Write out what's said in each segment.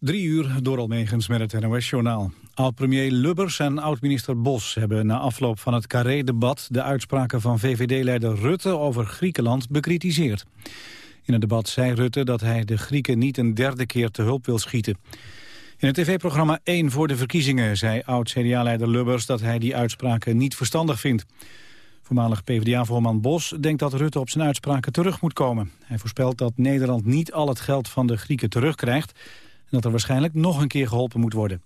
Drie uur door Almegens met het NOS-journaal. Oud-premier Lubbers en oud-minister Bos hebben na afloop van het Carré-debat... de uitspraken van VVD-leider Rutte over Griekenland bekritiseerd. In het debat zei Rutte dat hij de Grieken niet een derde keer te hulp wil schieten. In het tv-programma 1 voor de verkiezingen zei oud-CDA-leider Lubbers... dat hij die uitspraken niet verstandig vindt. Voormalig PvdA-voorman Bos denkt dat Rutte op zijn uitspraken terug moet komen. Hij voorspelt dat Nederland niet al het geld van de Grieken terugkrijgt... dat er waarschijnlijk nog een keer geholpen moet worden.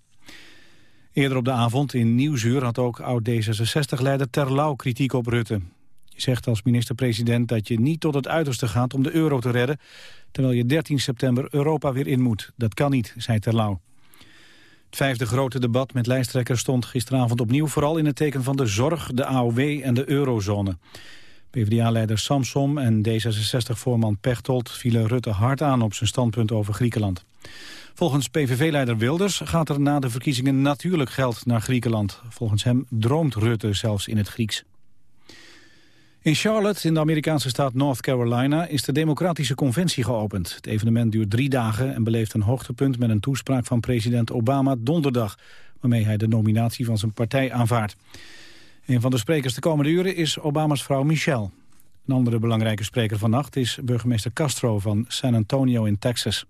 Eerder op de avond in Nieuwsuur had ook oud-D66-leider Terlouw kritiek op Rutte. Je zegt als minister-president dat je niet tot het uiterste gaat om de euro te redden... terwijl je 13 september Europa weer in moet. Dat kan niet, zei Terlouw. Het vijfde grote debat met lijsttrekkers stond gisteravond opnieuw... vooral in het teken van de zorg, de AOW en de eurozone. PvdA-leider Samsom en D66-voorman Pechtold vielen Rutte hard aan op zijn standpunt over Griekenland. Volgens PVV-leider Wilders gaat er na de verkiezingen natuurlijk geld naar Griekenland. Volgens hem droomt Rutte zelfs in het Grieks. In Charlotte, in de Amerikaanse staat North Carolina, is de Democratische Conventie geopend. Het evenement duurt drie dagen en beleeft een hoogtepunt met een toespraak van president Obama donderdag, waarmee hij de nominatie van zijn partij aanvaardt. Een van de sprekers de komende uren is Obama's vrouw Michelle. Een andere belangrijke spreker vannacht is burgemeester Castro van San Antonio in Texas.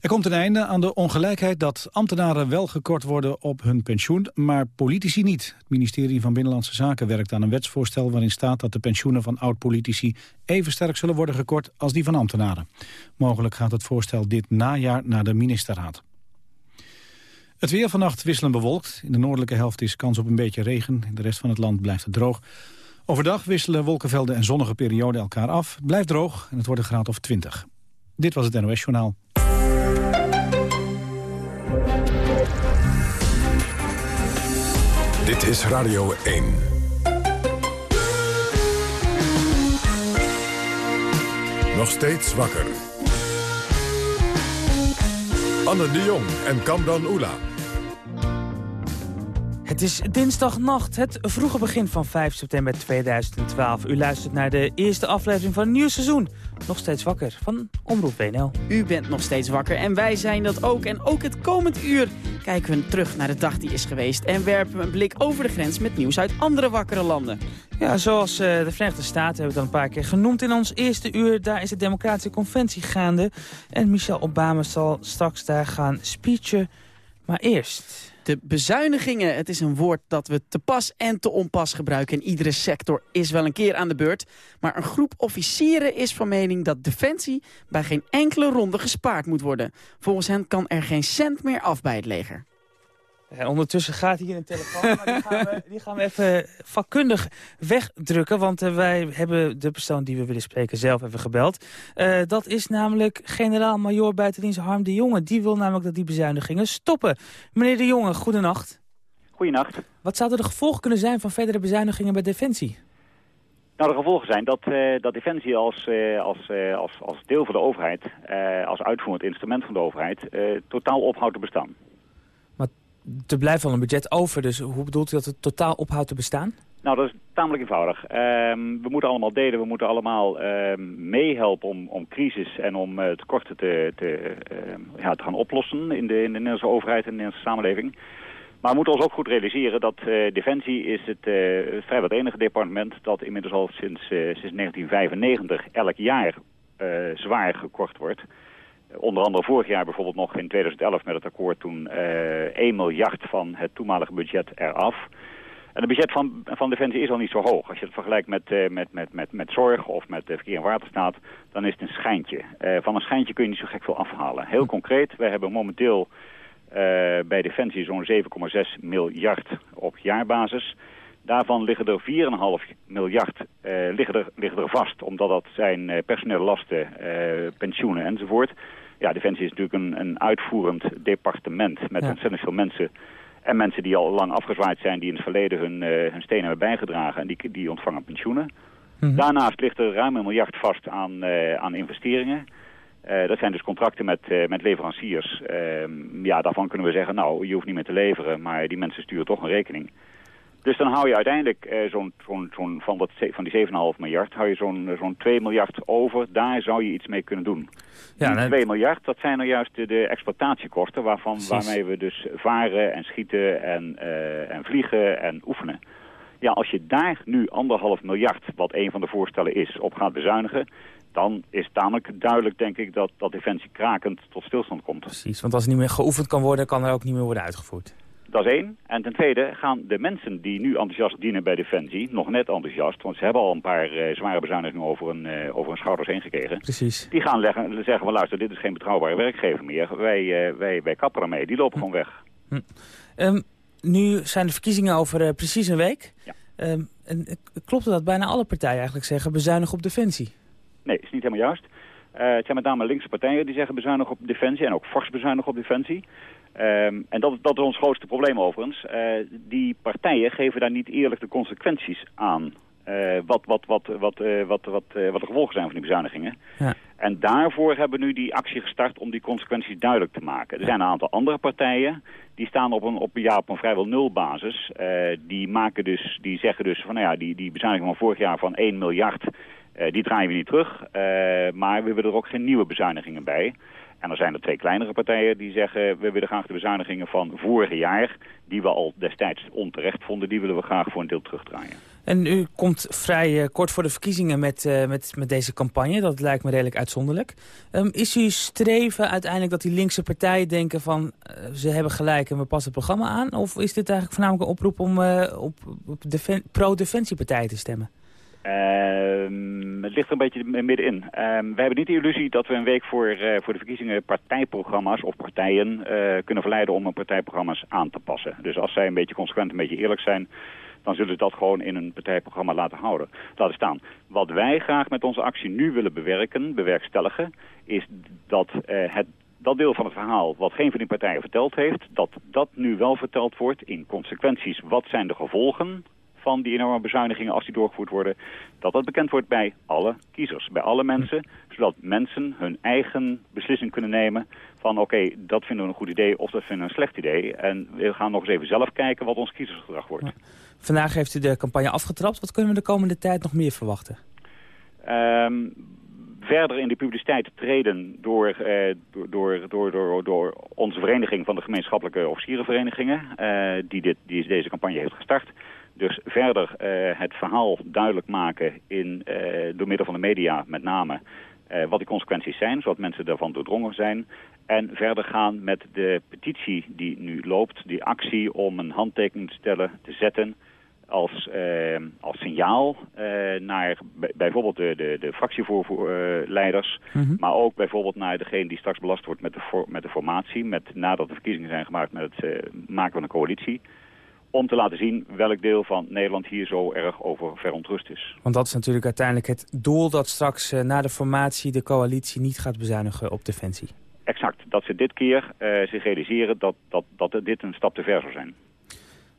Er komt een einde aan de ongelijkheid dat ambtenaren wel gekort worden op hun pensioen, maar politici niet. Het ministerie van Binnenlandse Zaken werkt aan een wetsvoorstel waarin staat dat de pensioenen van oud-politici even sterk zullen worden gekort als die van ambtenaren. Mogelijk gaat het voorstel dit najaar naar de ministerraad. Het weer vannacht wisselen bewolkt. In de noordelijke helft is kans op een beetje regen. In de rest van het land blijft het droog. Overdag wisselen wolkenvelden en zonnige perioden elkaar af. Blijft droog en het wordt een graad of 20. Dit was het NOS Journaal. Dit is Radio 1. Nog steeds wakker. Anne de Jong en Kamran Oela. Het is dinsdagnacht, het vroege begin van 5 september 2012. U luistert naar de eerste aflevering van een nieuw seizoen. Nog steeds wakker van Omroep WNL. U bent nog steeds wakker en wij zijn dat ook. En ook het komend uur kijken we terug naar de dag die is geweest... en werpen we een blik over de grens met nieuws uit andere wakkere landen. Ja, zoals uh, de Verenigde Staten hebben we het al een paar keer genoemd in ons eerste uur. Daar is de Democratische Conventie gaande. En Michelle Obama zal straks daar gaan speechen. Maar eerst... De bezuinigingen, het is een woord dat we te pas en te onpas gebruiken. In iedere sector is wel een keer aan de beurt. Maar een groep officieren is van mening dat defensie bij geen enkele ronde gespaard moet worden. Volgens hen kan er geen cent meer af bij het leger. En ondertussen gaat hier een telefoon, maar die gaan, we, die gaan we even vakkundig wegdrukken. Want uh, wij hebben de persoon die we willen spreken zelf even gebeld. Uh, dat is namelijk generaal-majoor buitendienst Harm de Jonge. Die wil namelijk dat die bezuinigingen stoppen. Meneer de Jonge, goedenacht. Goedenacht. Wat zouden de gevolgen kunnen zijn van verdere bezuinigingen bij Defensie? Nou, de gevolgen zijn dat, uh, dat Defensie als, uh, als, uh, als, als deel van de overheid, als uitvoerend instrument van de overheid, totaal ophoudt te bestaan er blijft wel een budget over, dus hoe bedoelt u dat het totaal ophoudt te bestaan? Nou, dat is tamelijk eenvoudig. Ehm, we moeten allemaal delen, we moeten allemaal ehm, meehelpen om, om crisis en om uh, tekorten te, te, ehm, ja, te gaan oplossen in de, in de Nederlandse overheid en de Nederlandse samenleving. Maar we moeten ons ook goed realiseren dat uh, Defensie is het uh, vrijwel het enige departement dat inmiddels al sinds, sinds 1995 elk jaar zwaar gekort wordt. Onder andere vorig jaar bijvoorbeeld nog in 2011 met het akkoord toen uh, eh, 1 miljard van het toenmalige budget eraf. En het budget van, van Defensie is al niet zo hoog. Als je het vergelijkt met, uh, met, met, met, met zorg of met uh, verkeer en waterstaat, dan is het een schijntje. van een schijntje kun je niet zo gek veel afhalen. Heel concreet, wij hebben momenteel bij Defensie zo'n 7,6 miljard op jaarbasis. Daarvan liggen er 4,5 miljard liggen er, liggen er vast, omdat dat zijn personele lasten, pensioenen enzovoort. Ja, Defensie is natuurlijk een, een uitvoerend departement met ontzettend veel mensen. En mensen die al lang afgezwaaid zijn, die in het verleden hun, uh, hun steen hebben bijgedragen. En die, die ontvangen pensioenen. Mhm. Daarnaast ligt er ruim een miljard vast aan, uh, aan investeringen. Uh, dat zijn dus contracten met, met leveranciers. Ehm, ja, daarvan kunnen we zeggen, nou, je hoeft niet meer te leveren, maar die mensen sturen toch een rekening. Dus dan hou je uiteindelijk uh, zo'n zo'n zo'n van, dat, van die 7,5 miljard, hou je zo'n zo'n 2 miljard over. Daar zou je iets mee kunnen doen. Ja, die 2 miljard, dat zijn nou juist de, de exploitatiekosten waarvan, waarmee we dus varen en schieten en, uh, en vliegen en oefenen. Ja, als je daar nu anderhalf miljard, wat een van de voorstellen is, op gaat bezuinigen dan is tamelijk duidelijk, denk ik, dat, dat Defensie krakend tot stilstand komt. Precies, want als het niet meer geoefend kan worden, kan er ook niet meer worden uitgevoerd. Dat is één. En ten tweede gaan de mensen die nu enthousiast dienen bij Defensie, nog net enthousiast, want ze hebben al een paar uh, zware bezuinigingen over hun, uh, over hun schouders heen gekregen. Precies. Die gaan leggen, zeggen, van luister, dit is geen betrouwbare werkgever meer. Wij, uh, wij, wij kappen ermee. Die lopen hm. gewoon weg. Hm. Um, nu zijn de verkiezingen over precies een week. Ja. Um, en, klopt het dat bijna alle partijen eigenlijk zeggen bezuinigen op Defensie? Nee, is niet helemaal juist. Uh, het zijn met name linkse partijen die zeggen bezuinigen op defensie en ook fors bezuinigen op defensie. Um, en dat, dat is ons grootste probleem overigens. Uh, die partijen geven daar niet eerlijk de consequenties aan. Uh, wat, wat, wat, wat, wat, wat, wat de gevolgen zijn van die bezuinigingen. Ja. En daarvoor hebben we nu die actie gestart om die consequenties duidelijk te maken. Er zijn een aantal andere partijen die staan op een, op, ja, op een vrijwel nul basis. die, maken dus, die zeggen dus van nou ja, die, die bezuiniging van vorig jaar van 1 miljard... Uh, die draaien we niet terug, uh, maar we willen er ook geen nieuwe bezuinigingen bij. En er zijn er twee kleinere partijen die zeggen... we willen graag de bezuinigingen van vorig jaar... die we al destijds onterecht vonden... die willen we graag voor een deel terugdraaien. En u komt vrij uh, kort voor de verkiezingen met, met, met deze campagne. Dat lijkt me redelijk uitzonderlijk. Um, is uw streven uiteindelijk dat die linkse partijen denken van... ze hebben gelijk en we passen het programma aan? Of is dit eigenlijk voornamelijk een oproep om op, op pro-defensiepartijen te stemmen? Uh, het ligt er een beetje middenin. Uh, we hebben niet de illusie dat we een week voor, uh, voor de verkiezingen partijprogramma's of partijen eh, kunnen verleiden om hun partijprogramma's aan te passen. Dus als zij een beetje consequent, een beetje eerlijk zijn, dan zullen ze dat gewoon in een partijprogramma laten houden, laten staan. Wat wij graag met onze actie nu willen bewerken, bewerkstelligen, is dat het dat deel van het verhaal wat geen van die partijen verteld heeft, dat dat nu wel verteld wordt in consequenties. Wat zijn de gevolgen van die enorme bezuinigingen als die doorgevoerd worden, dat dat bekend wordt bij alle kiezers, bij alle mensen, zodat mensen hun eigen beslissing kunnen nemen van oké, dat vinden we een goed idee of dat vinden we een slecht idee. En we gaan nog eens even zelf kijken wat ons kiezersgedrag wordt. Vandaag heeft u de campagne afgetrapt. Wat kunnen we de komende tijd nog meer verwachten? Um, verder in de publiciteit treden door, eh, door, door, door, door, onze vereniging van de gemeenschappelijke officierenverenigingen, uh, die, dit, die deze campagne heeft gestart. Dus verder uh, het verhaal duidelijk maken in, uh, door middel van de media met name... Uh, wat die consequenties zijn, zodat mensen daarvan doordrongen zijn. En verder gaan met de petitie die nu loopt, die actie om een handtekening te stellen, te zetten als, als signaal naar bijvoorbeeld de, de, de fractievoorleiders, mm -hmm. maar ook bijvoorbeeld naar degene die straks belast wordt met de, met de formatie, met, nadat de verkiezingen zijn gemaakt met het maken van een coalitie om te laten zien welk deel van Nederland hier zo erg over verontrust is. Want dat is natuurlijk uiteindelijk het doel dat straks uh, na de formatie de coalitie niet gaat bezuinigen op defensie. Exact, dat ze dit keer uh, zich realiseren dat, dat, dat dit een stap te ver zou zijn.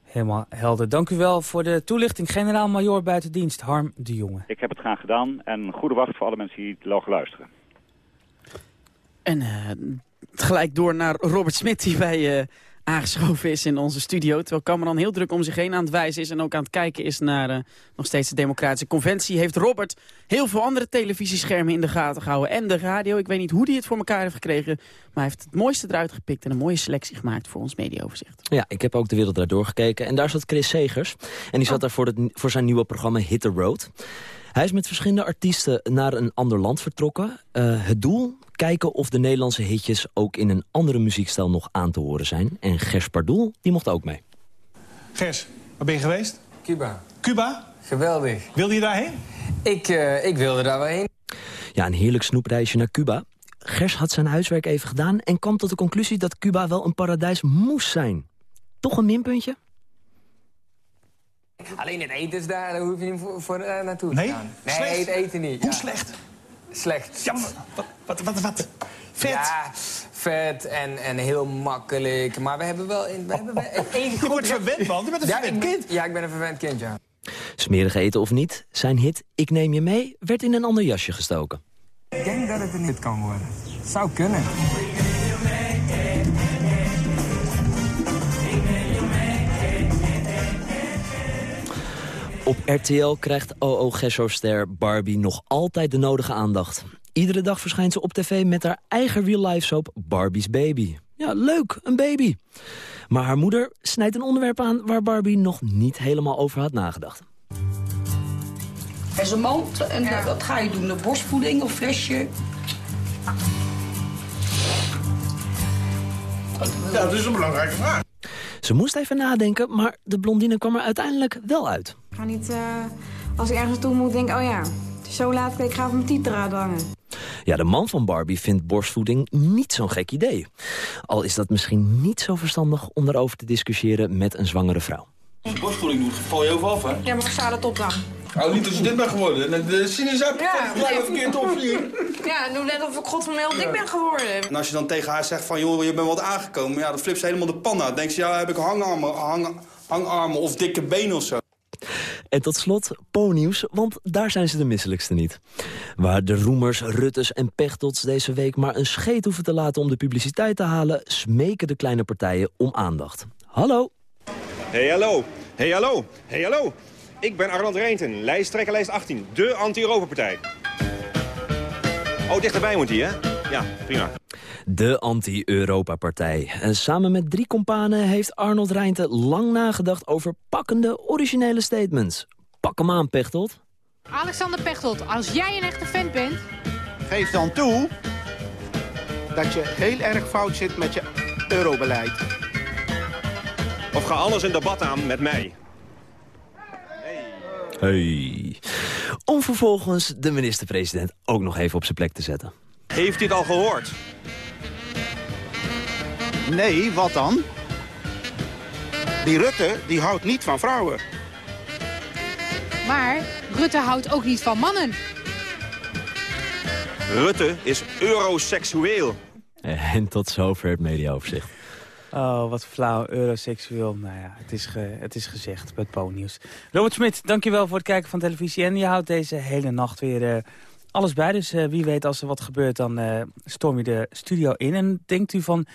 Helemaal helder. Dank u wel voor de toelichting. Generaal-majoor buitendienst Harm de Jonge. Ik heb het graag gedaan en goede wacht voor alle mensen die logen luisteren. En uh, gelijk door naar Robert Smit die bij aangeschoven is in onze studio. Terwijl Cameron heel druk om zich heen aan het wijzen is... en ook aan het kijken is naar uh, nog steeds de Democratische Conventie... heeft Robert heel veel andere televisieschermen in de gaten gehouden. En de radio. Ik weet niet hoe hij het voor elkaar heeft gekregen... maar hij heeft het mooiste eruit gepikt... en een mooie selectie gemaakt voor ons mediaoverzicht. Ja, ik heb ook de wereld daardoor gekeken. En daar zat Chris Segers. En die zat oh. daar voor, het, voor zijn nieuwe programma Hit the Road. Hij is met verschillende artiesten naar een ander land vertrokken. Uh, het doel? Kijken of de Nederlandse hitjes ook in een andere muziekstijl nog aan te horen zijn. En Gers Pardoel, die mocht ook mee. Gers, waar ben je geweest? Cuba. Cuba? Geweldig. Wilde je daarheen? Ik, uh, ik wilde daar wel heen. Ja, een heerlijk snoepreisje naar Cuba. Gers had zijn huiswerk even gedaan en kwam tot de conclusie dat Cuba wel een paradijs moest zijn. Toch een minpuntje? Alleen het eten is daar, daar hoef je niet voor, voor uh, naartoe nee? te gaan. Nee, slecht? het eten niet. Hoe ja. slecht? Slecht. Ja, wat, wat, wat, wat? Vet? Ja, vet en, en heel makkelijk. Maar we hebben wel... In, we hebben wel één je wordt verwend, man. Je bent een ja, verwend kind. Ja, ik ben een verwend kind, ja. Smerig eten of niet, zijn hit Ik Neem Je Mee werd in een ander jasje gestoken. Ik denk dat het een hit kan worden. Zou kunnen. Op RTL krijgt OO Gesso-ster Barbie nog altijd de nodige aandacht. Iedere dag verschijnt ze op tv met haar eigen real-life soap Barbie's Baby. Ja, leuk, een baby. Maar haar moeder snijdt een onderwerp aan waar Barbie nog niet helemaal over had nagedacht. En zijn mand, en dat- wat ga je doen? De borstvoeding of flesje? Ja, dat is een belangrijke vraag. Ze moest even nadenken, maar de blondine kwam er uiteindelijk wel uit. Ik ga niet, eh, als ik ergens naartoe moet, denk oh ja, het is zo laat, ik ga op mijn tietraad hangen. Ja, de man van Barbie vindt borstvoeding niet zo'n gek idee. Al is dat misschien niet zo verstandig om daarover te discussiëren met een zwangere vrouw. Als je borstvoeding doet, val je overal af, hè? Ja, maar ik sta dat op dan. Nou, niet als je dit bent geworden. En De sinaasappel Ja. ja. gelijk verkeerd opvliegen. Ja, doe net of ik godverdomme heel dik ben geworden. En als je dan tegen haar zegt van, joh, je bent wat aangekomen. Ja, dan flipt ze helemaal de pan uit. Dan denkt ze, ja, heb ik hangarmen, hang, hangarmen of dikke benen of zo. En tot slot Po-nieuws, want daar zijn ze de misselijkste niet. Waar de Roemers, Ruttes en Pechtots deze week maar een scheet hoeven te laten om de publiciteit te halen... smeken de kleine partijen om aandacht. Hallo? Hey hallo, hey hallo, hey hallo. Ik ben Arnold Reinten, lijsttrekker lijst 18, de anti-Europa-partij. Oh, dichterbij moet hij, hè? Ja, prima. De anti-Europa-partij. En samen met drie kompanen heeft Arnold Reijnten lang nagedacht... over pakkende, originele statements. Pak hem aan, Pechtold. Alexander Pechtold, als jij een echte fan bent... Geef dan toe dat je heel erg fout zit met je eurobeleid. Of ga anders een debat aan met mij. Hey. Om vervolgens de minister-president ook nog even op zijn plek te zetten. Heeft u het al gehoord? Nee, wat dan? Die Rutte, die houdt niet van vrouwen. Maar Rutte houdt ook niet van mannen. Rutte is euroseksueel. En tot zover het mediaoverzicht. Oh, wat flauw, euroseksueel. Nou ja, het is, ge, het is gezegd bij het Po-nieuws. Robert Smit, dankjewel voor het kijken van televisie. En je houdt deze hele nacht weer eh, alles bij. Dus eh, wie weet als er wat gebeurt, dan eh, storm je de studio in. En denkt u van,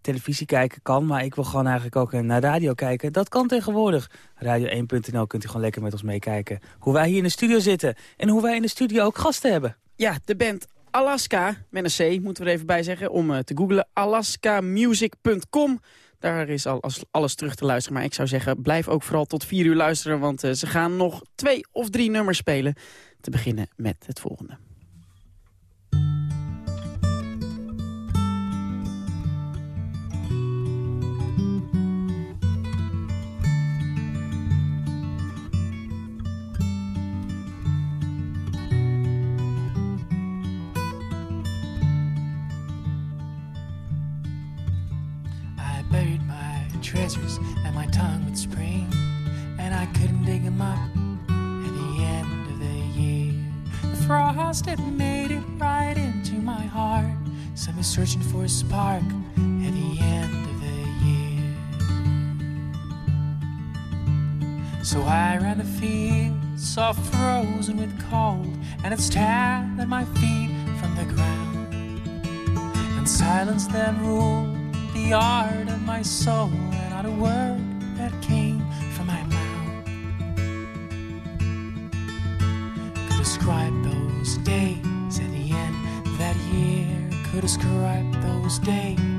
televisie kijken kan, maar ik wil gewoon eigenlijk ook eh, naar radio kijken. Dat kan tegenwoordig. Radio1.nl kunt u gewoon lekker met ons meekijken. Hoe wij hier in de studio zitten. En hoe wij in de studio ook gasten hebben. Ja, de band Alaska, met een C moeten we er even bij zeggen, om te googlen. alaskamusic.com. Daar is al alles terug te luisteren. Maar ik zou zeggen, blijf ook vooral tot vier uur luisteren. Want ze gaan nog twee of drie nummers spelen. Te beginnen met het volgende. Treasures and my tongue would spring, and I couldn't dig them up frost had made it right into my heart, so me searching for a spark at the end of the year. So I ran the fields, all frozen with cold, and it stabbed at my feet from the ground. And silence then ruled the art of my soul, and not a word describe those days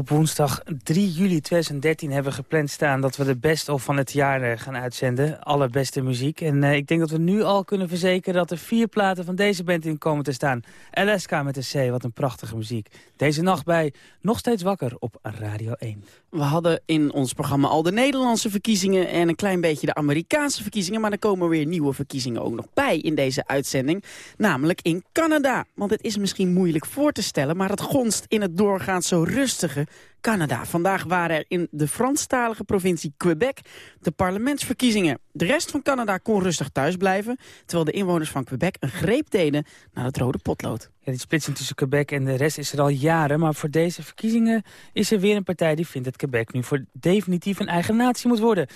Op woensdag 3 juli 2013 hebben we gepland staan dat we de best of van het jaar eh, gaan uitzenden. Allerbeste muziek. En uh, ik denk dat we nu al kunnen verzekeren dat er vier platen van deze band in komen te staan. LSK met een C, wat een prachtige muziek. Deze nacht bij Nog Steeds Wakker op Radio 1. We hadden in ons programma al de Nederlandse verkiezingen en een klein beetje de Amerikaanse verkiezingen. Maar er komen weer nieuwe verkiezingen ook nog bij in deze uitzending. Namelijk in Canada. Want het is misschien moeilijk voor te stellen, maar het gonst in het doorgaans zo rustige Canada. Vandaag waren er in de Franstalige provincie Quebec de parlementsverkiezingen. De rest van Canada kon rustig thuis blijven... terwijl de inwoners van Quebec een greep deden naar het rode potlood. Ja, die splitsing tussen Quebec en de rest is er al jaren... maar voor deze verkiezingen is er weer een partij die vindt dat Quebec... nu voor definitief een eigen natie moet worden...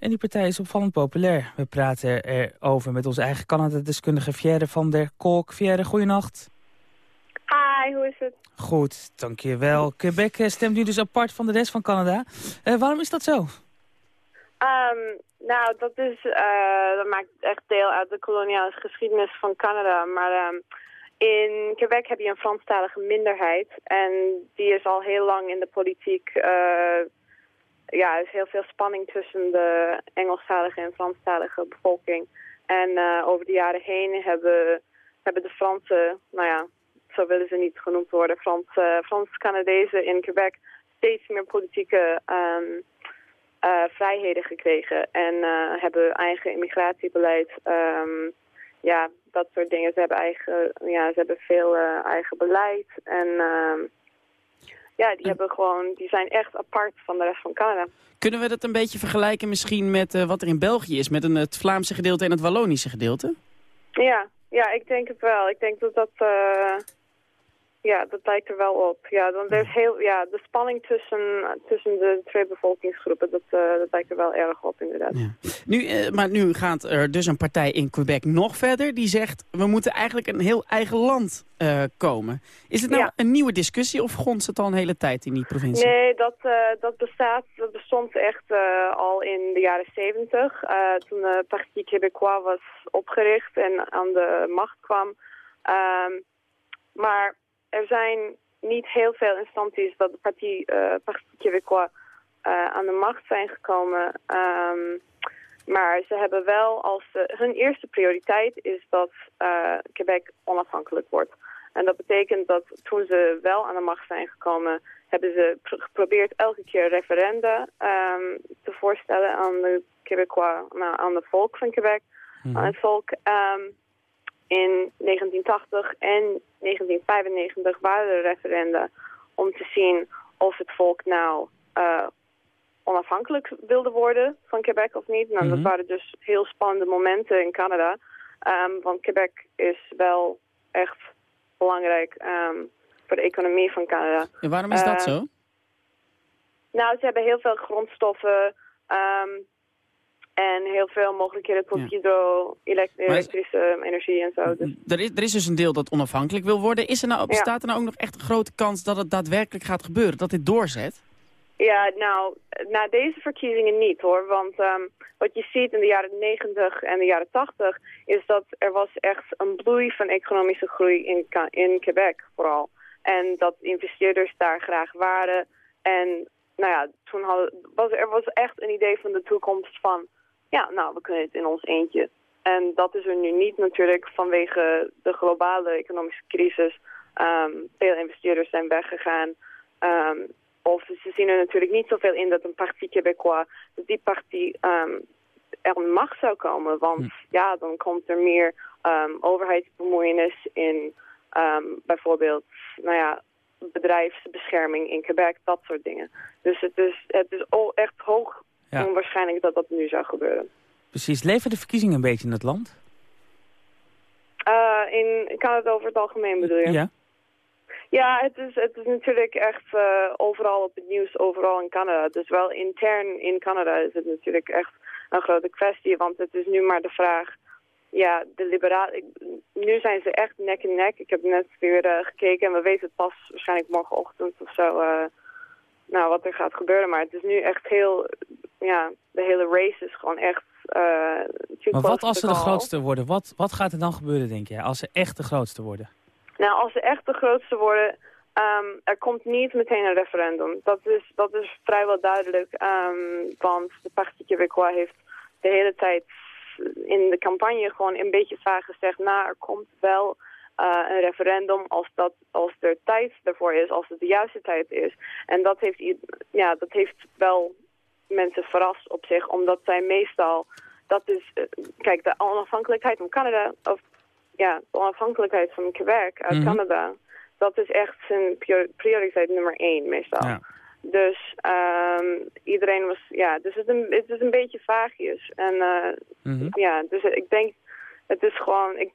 En die partij is opvallend populair. We praten erover met onze eigen Canada-deskundige Fierre van der Kolk. Fierre, goeienacht. Hi, hoe is het? Goed, dankjewel. Quebec eh, stemt nu dus apart van de rest van Canada. Uh, waarom is dat zo? Um, nou, dat, is, uh, dat maakt echt deel uit de koloniale geschiedenis van Canada. Maar um, in Quebec heb je een Franstalige minderheid. En die is al heel lang in de politiek... Uh, ja, er is heel veel spanning tussen de Engelstalige en Franstalige bevolking. En over de jaren heen hebben, hebben de Fransen, nou ja, zo willen ze niet genoemd worden, Frans, uh, Frans-Canadezen in Quebec steeds meer politieke um, uh, vrijheden gekregen. En uh, hebben eigen immigratiebeleid, um, ja, dat soort dingen. Ze hebben, eigen, ja, ze hebben veel eigen beleid en... Um, ja, die, hebben gewoon, die zijn echt apart van de rest van Canada. Kunnen we dat een beetje vergelijken misschien met uh, wat er in België is? Met een, het Vlaamse gedeelte en het Wallonische gedeelte? Ja, ja, ik denk het wel. Ik denk dat dat... Uh, ja, dat lijkt er wel op. Ja, dan er is heel, ja, de spanning tussen, tussen de twee bevolkingsgroepen, dat, uh, dat lijkt er wel erg op inderdaad. Ja. Nu, uh, maar nu gaat er dus een partij in Quebec nog verder. Die zegt, we moeten eigenlijk een heel eigen land uh, komen. Is het nou ja. een nieuwe discussie of gonst het al een hele tijd in die provincie? Nee, dat, dat, bestaat, dat bestond echt al in de jaren zeventig. toen de Parti Québécois was opgericht en aan de macht kwam. Um, maar er zijn niet heel veel instanties dat de Parti, uh, Parti Québécois uh, aan de macht zijn gekomen. Um, maar ze hebben wel als... Uh, hun eerste prioriteit is dat uh, Quebec onafhankelijk wordt. En dat betekent dat toen ze wel aan de macht zijn gekomen... hebben ze geprobeerd elke keer referenda um, te voorstellen aan de Québécois, nou, aan het volk van Quebec, mm -hmm. aan het volk. Um, in 1980 en 1995 waren er referenda om te zien of het volk nou uh, onafhankelijk wilde worden van Quebec of niet. Nou, mm -hmm. dat waren dus heel spannende momenten in Canada. Um, want Quebec is wel echt belangrijk um, voor de economie van Canada. En waarom is dat uh, zo? Nou, ze hebben heel veel grondstoffen... Um, en heel veel mogelijkheden tot ja. hydro-elektrische energie en zo. Dus. Er, is, er is dus een deel dat onafhankelijk wil worden. Is er nou, bestaat er nou ook nog echt een grote kans dat het daadwerkelijk gaat gebeuren? Dat dit doorzet? Ja, nou, na deze verkiezingen niet hoor. Want um, wat je ziet in de jaren 90 en de jaren 80 is dat er was echt een bloei van economische groei in, in Quebec vooral. En dat investeerders daar graag waren. En nou ja, toen hadden, was er was echt een idee van de toekomst van ja, nou, we kunnen het in ons eentje. En dat is er nu niet natuurlijk vanwege de globale economische crisis. Um, veel investeerders zijn weggegaan. Um, of ze zien er natuurlijk niet zoveel in dat een Parti Québécois, dat die partij um, er een macht zou komen. Want hm. ja, dan komt er meer overheidsbemoeienis in bijvoorbeeld, nou ja, bedrijfsbescherming in Quebec, dat soort dingen. Dus het is, het is echt hoog ja. onwaarschijnlijk dat dat nu zou gebeuren. Precies. Leven de verkiezingen een beetje in het land? Uh, in Canada over het algemeen bedoel je? Ja. Ja, het is, het is natuurlijk echt uh, overal op het nieuws, overal in Canada. Dus wel intern in Canada is het natuurlijk echt een grote kwestie. Want het is nu maar de vraag, ja, de liberalen... Nu zijn ze echt nek in nek. Ik heb net weer uh, gekeken en we weten het pas waarschijnlijk morgenochtend of zo... Nou, wat er gaat gebeuren. Maar het is nu echt heel... Ja, de hele race is gewoon echt... Uh, maar wat als ze de grootste worden? Wat, wat gaat er dan gebeuren, denk jij? Als ze echt de grootste worden? Nou, als ze echt de grootste worden... Ehm, er komt niet meteen een referendum. Dat is, dat is vrijwel duidelijk. ehm, want de Parti Québécois heeft de hele tijd in de campagne gewoon een beetje vaag gezegd... nou, er komt wel eh, een referendum als, dat, als er tijd ervoor is, als het de juiste tijd is. En dat heeft, ja, dat heeft wel mensen verrast op zich, omdat zij meestal... Dat is, eh, kijk, de onafhankelijkheid van Canada, of ja, de onafhankelijkheid van Quebec uit Mhm. Canada... dat is echt zijn prior- prioriteit nummer één meestal. Ja. Dus ehm, iedereen was, ja, dus het is een, het is een beetje vaagjes. En eh, Mhm. ja, dus ik denk, het is gewoon, ik,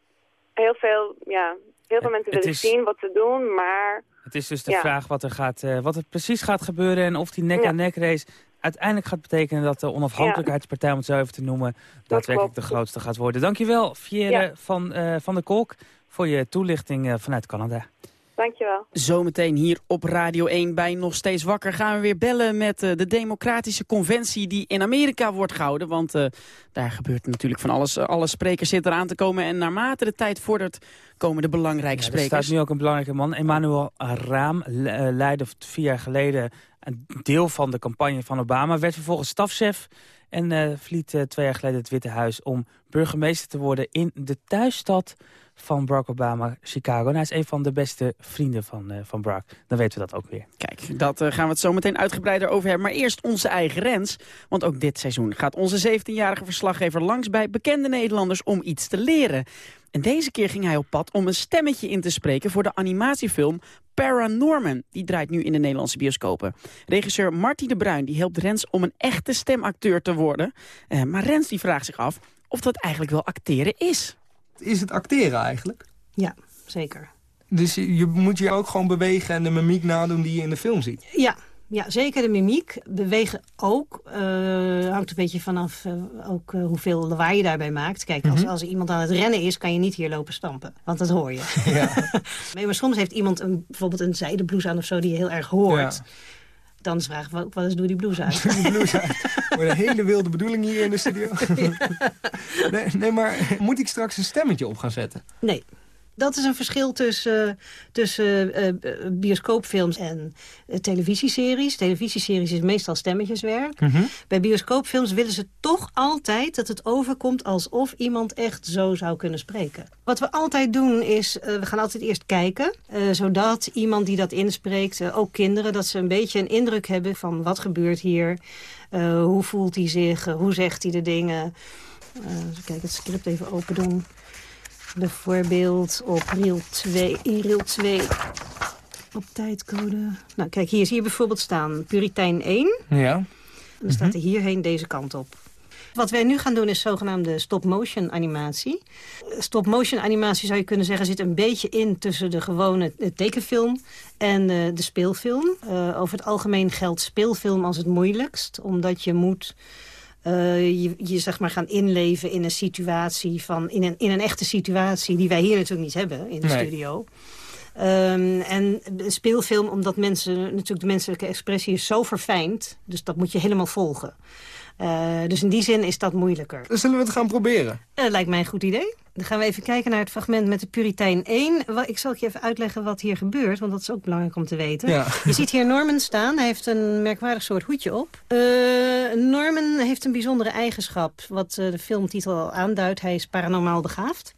heel veel, ja, heel veel mensen willen is- zien wat ze doen, maar Het is dus de Ja. vraag wat er, gaat, eh, wat er precies gaat gebeuren... en of die nek-aan-nek race uiteindelijk gaat betekenen... dat de onafhankelijkheidspartij, om het zo even te noemen... daadwerkelijk de grootste gaat worden. Dankjewel, Fiere van, eh, van der Kolk... voor je toelichting eh, vanuit Canada. Dankjewel. Zometeen hier op Radio 1 bij Nog Steeds Wakker gaan we weer bellen met eh, de democratische conventie die in Amerika wordt gehouden. Want eh, daar gebeurt natuurlijk van alles. Eh, alle sprekers zitten eraan te komen en naarmate de tijd vordert komen de belangrijke Ja, er sprekers. staat nu ook een belangrijke man. Emmanuel Raam le- leidde vier jaar geleden een deel van de campagne van Obama. Werd vervolgens stafchef en eh verliet twee jaar geleden het Witte Huis... om burgemeester te worden in de thuisstad van Barack Obama, Chicago. En hij is een van de beste vrienden van, eh, van Barack. Dan weten we dat ook weer. Kijk, dat eh, gaan we het zo meteen uitgebreider over hebben. Maar eerst onze eigen Rens. Want ook dit seizoen gaat onze 17-jarige verslaggever langs bij bekende Nederlanders om iets te leren. En deze keer ging hij op pad om een stemmetje in te spreken voor de animatiefilm Paranorman. Die draait nu in de Nederlandse bioscopen. Regisseur Marty de Bruin die helpt Rens om een echte stemacteur te worden. Eh, maar Rens die vraagt zich af of dat eigenlijk wel acteren is. Is het acteren eigenlijk? Ja, zeker. Dus je, je moet je ook gewoon bewegen en de mimiek nadoen die je in de film ziet. Ja, ja zeker de mimiek. Bewegen ook. eh, hangt een beetje vanaf eh, ook, eh, hoeveel lawaai je daarbij maakt. Kijk, als, Mhm. als iemand aan het rennen is, kan je niet hier lopen stampen. Want dat hoor je. nee, maar soms heeft iemand een, bijvoorbeeld een zijdenblouse aan of zo die je heel erg hoort. Ja. Dan de vraag, wat, wat is doe die blouse uit? Die blouse uit. Wordt een hele wilde bedoeling hier in de studio. nee, nee, maar moet ik straks een stemmetje op gaan zetten? Nee. Dat is een verschil tussen, tussen eh, eh, bioscoopfilms en eh, televisieseries. Televisieseries is meestal stemmetjeswerk. Bij bioscoopfilms willen ze toch altijd dat het overkomt alsof iemand echt zo zou kunnen spreken. Wat we altijd doen is, we gaan altijd eerst kijken. zodat iemand die dat inspreekt, ook kinderen, dat ze een beetje een indruk hebben van wat gebeurt hier. hoe voelt hij zich, hoe zegt hij de dingen. Uh, kijk, het script even open doen. Bijvoorbeeld op reel 2, in reel 2 op tijdcode. Nou, kijk, hier zie je bijvoorbeeld staan Puritein 1. Ja. En dan staat er hierheen deze kant op. Wat wij nu gaan doen is zogenaamde stop-motion animatie. Stop-motion animatie zou je kunnen zeggen zit een beetje in tussen de gewone eh, tekenfilm en eh, de speelfilm. Eh, over het algemeen geldt speelfilm als het moeilijkst, omdat je moet eh, je, je zeg maar gaan inleven in een situatie van in een, in een echte situatie die wij hier natuurlijk niet hebben in de Nee. studio. Ehm, en een speelfilm, omdat mensen, natuurlijk de menselijke expressie is zo verfijnd. Dus dat moet je helemaal volgen. Eh, dus in die zin is dat moeilijker. Zullen we het gaan proberen? Eh, lijkt mij een goed idee. Dan gaan we even kijken naar het fragment met de Puritein 1. Wa- Ik zal je even uitleggen wat hier gebeurt, want dat is ook belangrijk om te weten. Ja. Je ziet hier Norman staan. Hij heeft een merkwaardig soort hoedje op. Eh, Norman heeft een bijzondere eigenschap, wat de filmtitel al aanduidt. Hij is paranormaal begaafd.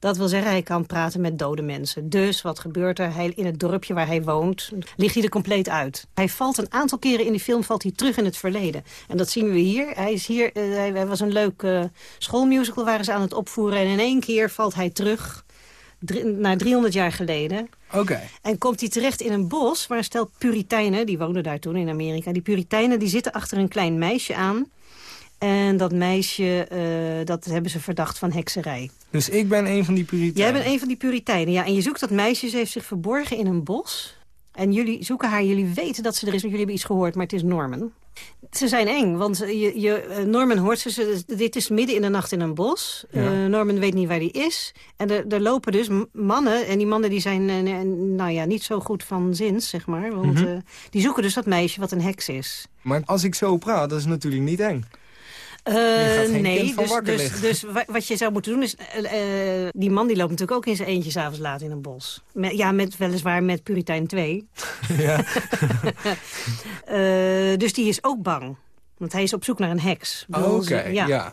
Dat wil zeggen, hij kan praten met dode mensen. Dus wat gebeurt er? Hij, in het dorpje waar hij woont, ligt hij er compleet uit. Hij valt een aantal keren in die film valt hij terug in het verleden. En dat zien we hier. Hij, is hier eh, hij, was een leuk eh, schoolmusical, waren ze aan het opvoeren. En in één keer valt hij terug drie- naar 300 jaar geleden. Oké. En komt hij terecht in een bos waar een stel puriteinen, die woonden daar toen in Amerika. Die puriteinen die zitten achter een klein meisje aan. En dat meisje, eh, dat hebben ze verdacht van hekserij. Dus ik ben een van die puriteinen. Jij bent een van die puriteinen, ja. En je zoekt dat meisje, ze heeft zich verborgen in een bos. En jullie zoeken haar, jullie weten dat ze er is, want jullie hebben iets gehoord, maar het is Norman. Ze zijn eng, want je, je, eh, Norman hoort ze, ze, dit is midden in de nacht in een bos. Ja. Eh, Norman weet niet waar die is. En er, er lopen dus mannen, en die mannen die zijn nou ja, niet zo goed van zins, zeg maar. Want Mhm. die zoeken dus dat meisje wat een heks is. Maar als ik zo praat, dat is natuurlijk niet eng. Geen nee, dus, dus, dus wa- wat je zou moeten doen is... eh, eh, die man die loopt natuurlijk ook in zijn eentje s'avonds laat in een bos. Met, ja, met, weliswaar met Puritein 2. Ja. Eh, dus die is ook bang. Want hij is op zoek naar een heks. Oké, ze- ja.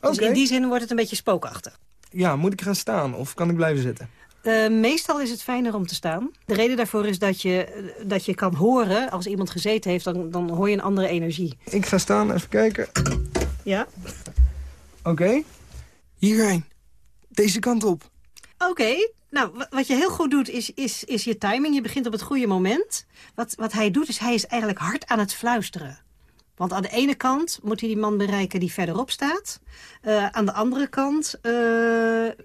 Dus in die zin wordt het een beetje spookachtig. Ja, moet ik gaan staan of kan ik blijven zitten? Eh, meestal is het fijner om te staan. De reden daarvoor is dat je, eh, dat je kan horen... als iemand gezeten heeft, dan, dan hoor je een andere energie. Ik ga staan, even kijken. Ja? Oké. Hierheen. Deze kant op. Oké, nou, wa- wat je heel goed doet is, is, is je timing. Je begint op het goede moment. Wat, wat hij doet is, hij is eigenlijk hard aan het fluisteren. Want aan de ene kant moet hij die man bereiken die verderop staat. Eh, aan de andere kant eh,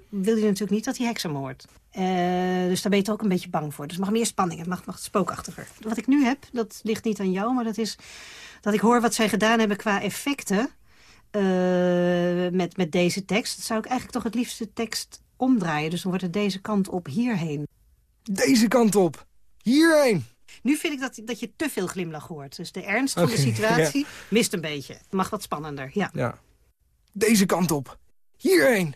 wil hij natuurlijk niet dat hij heks hem hoort. Eh, dus daar ben je toch ook een beetje bang voor. Dus het mag meer spanning, het mag, mag spookachtiger. Wat ik nu heb, dat ligt niet aan jou, maar dat is dat ik hoor wat zij gedaan hebben qua effecten eh, met, met deze tekst. Dat zou ik eigenlijk toch het liefst de tekst omdraaien. Dus dan wordt het deze kant op hierheen. Deze kant op. Hierheen. Nu vind ik dat, dat je te veel glimlach hoort. Dus de ernst van de situatie ja. mist een beetje. Het mag wat spannender, ja. Ja. Deze kant op. Hierheen.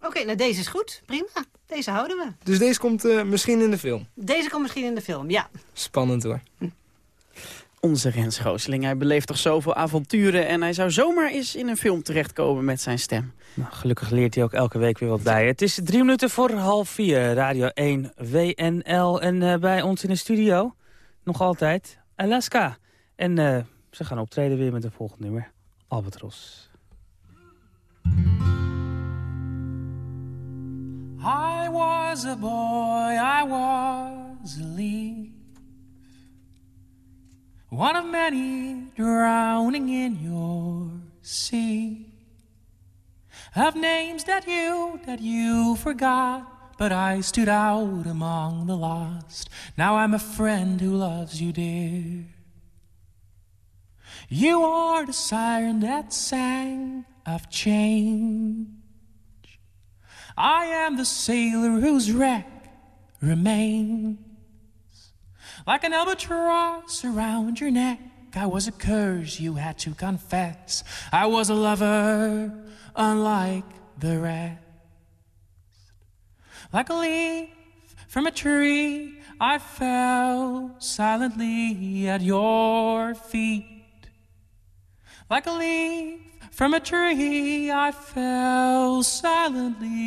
Oké, nou deze is goed. Prima. Deze houden we. Dus deze komt eh, misschien in de film. Deze komt misschien in de film, ja. Spannend hoor. Onze Rens Gooseling, hij beleeft toch zoveel avonturen... en hij zou zomaar eens in een film terechtkomen met zijn stem. Nou, gelukkig leert hij ook elke week weer wat bij. Het is drie minuten voor half vier, Radio 1 WNL. En eh, bij ons in de studio, nog altijd, Alaska. En eh, ze gaan optreden weer met een volgend nummer, Albatros. I was a boy, I was a leaf. One of many drowning in your sea. Of names that you, that you forgot. But I stood out among the lost. Now I'm a friend who loves you, dear. You are the siren that sang of change. I am the sailor whose wreck remains. Like an albatross around your neck, I was a curse you had to confess. I was a lover, unlike the rest. Like a leaf from a tree, I fell silently at your feet. Like a leaf from a tree, I fell silently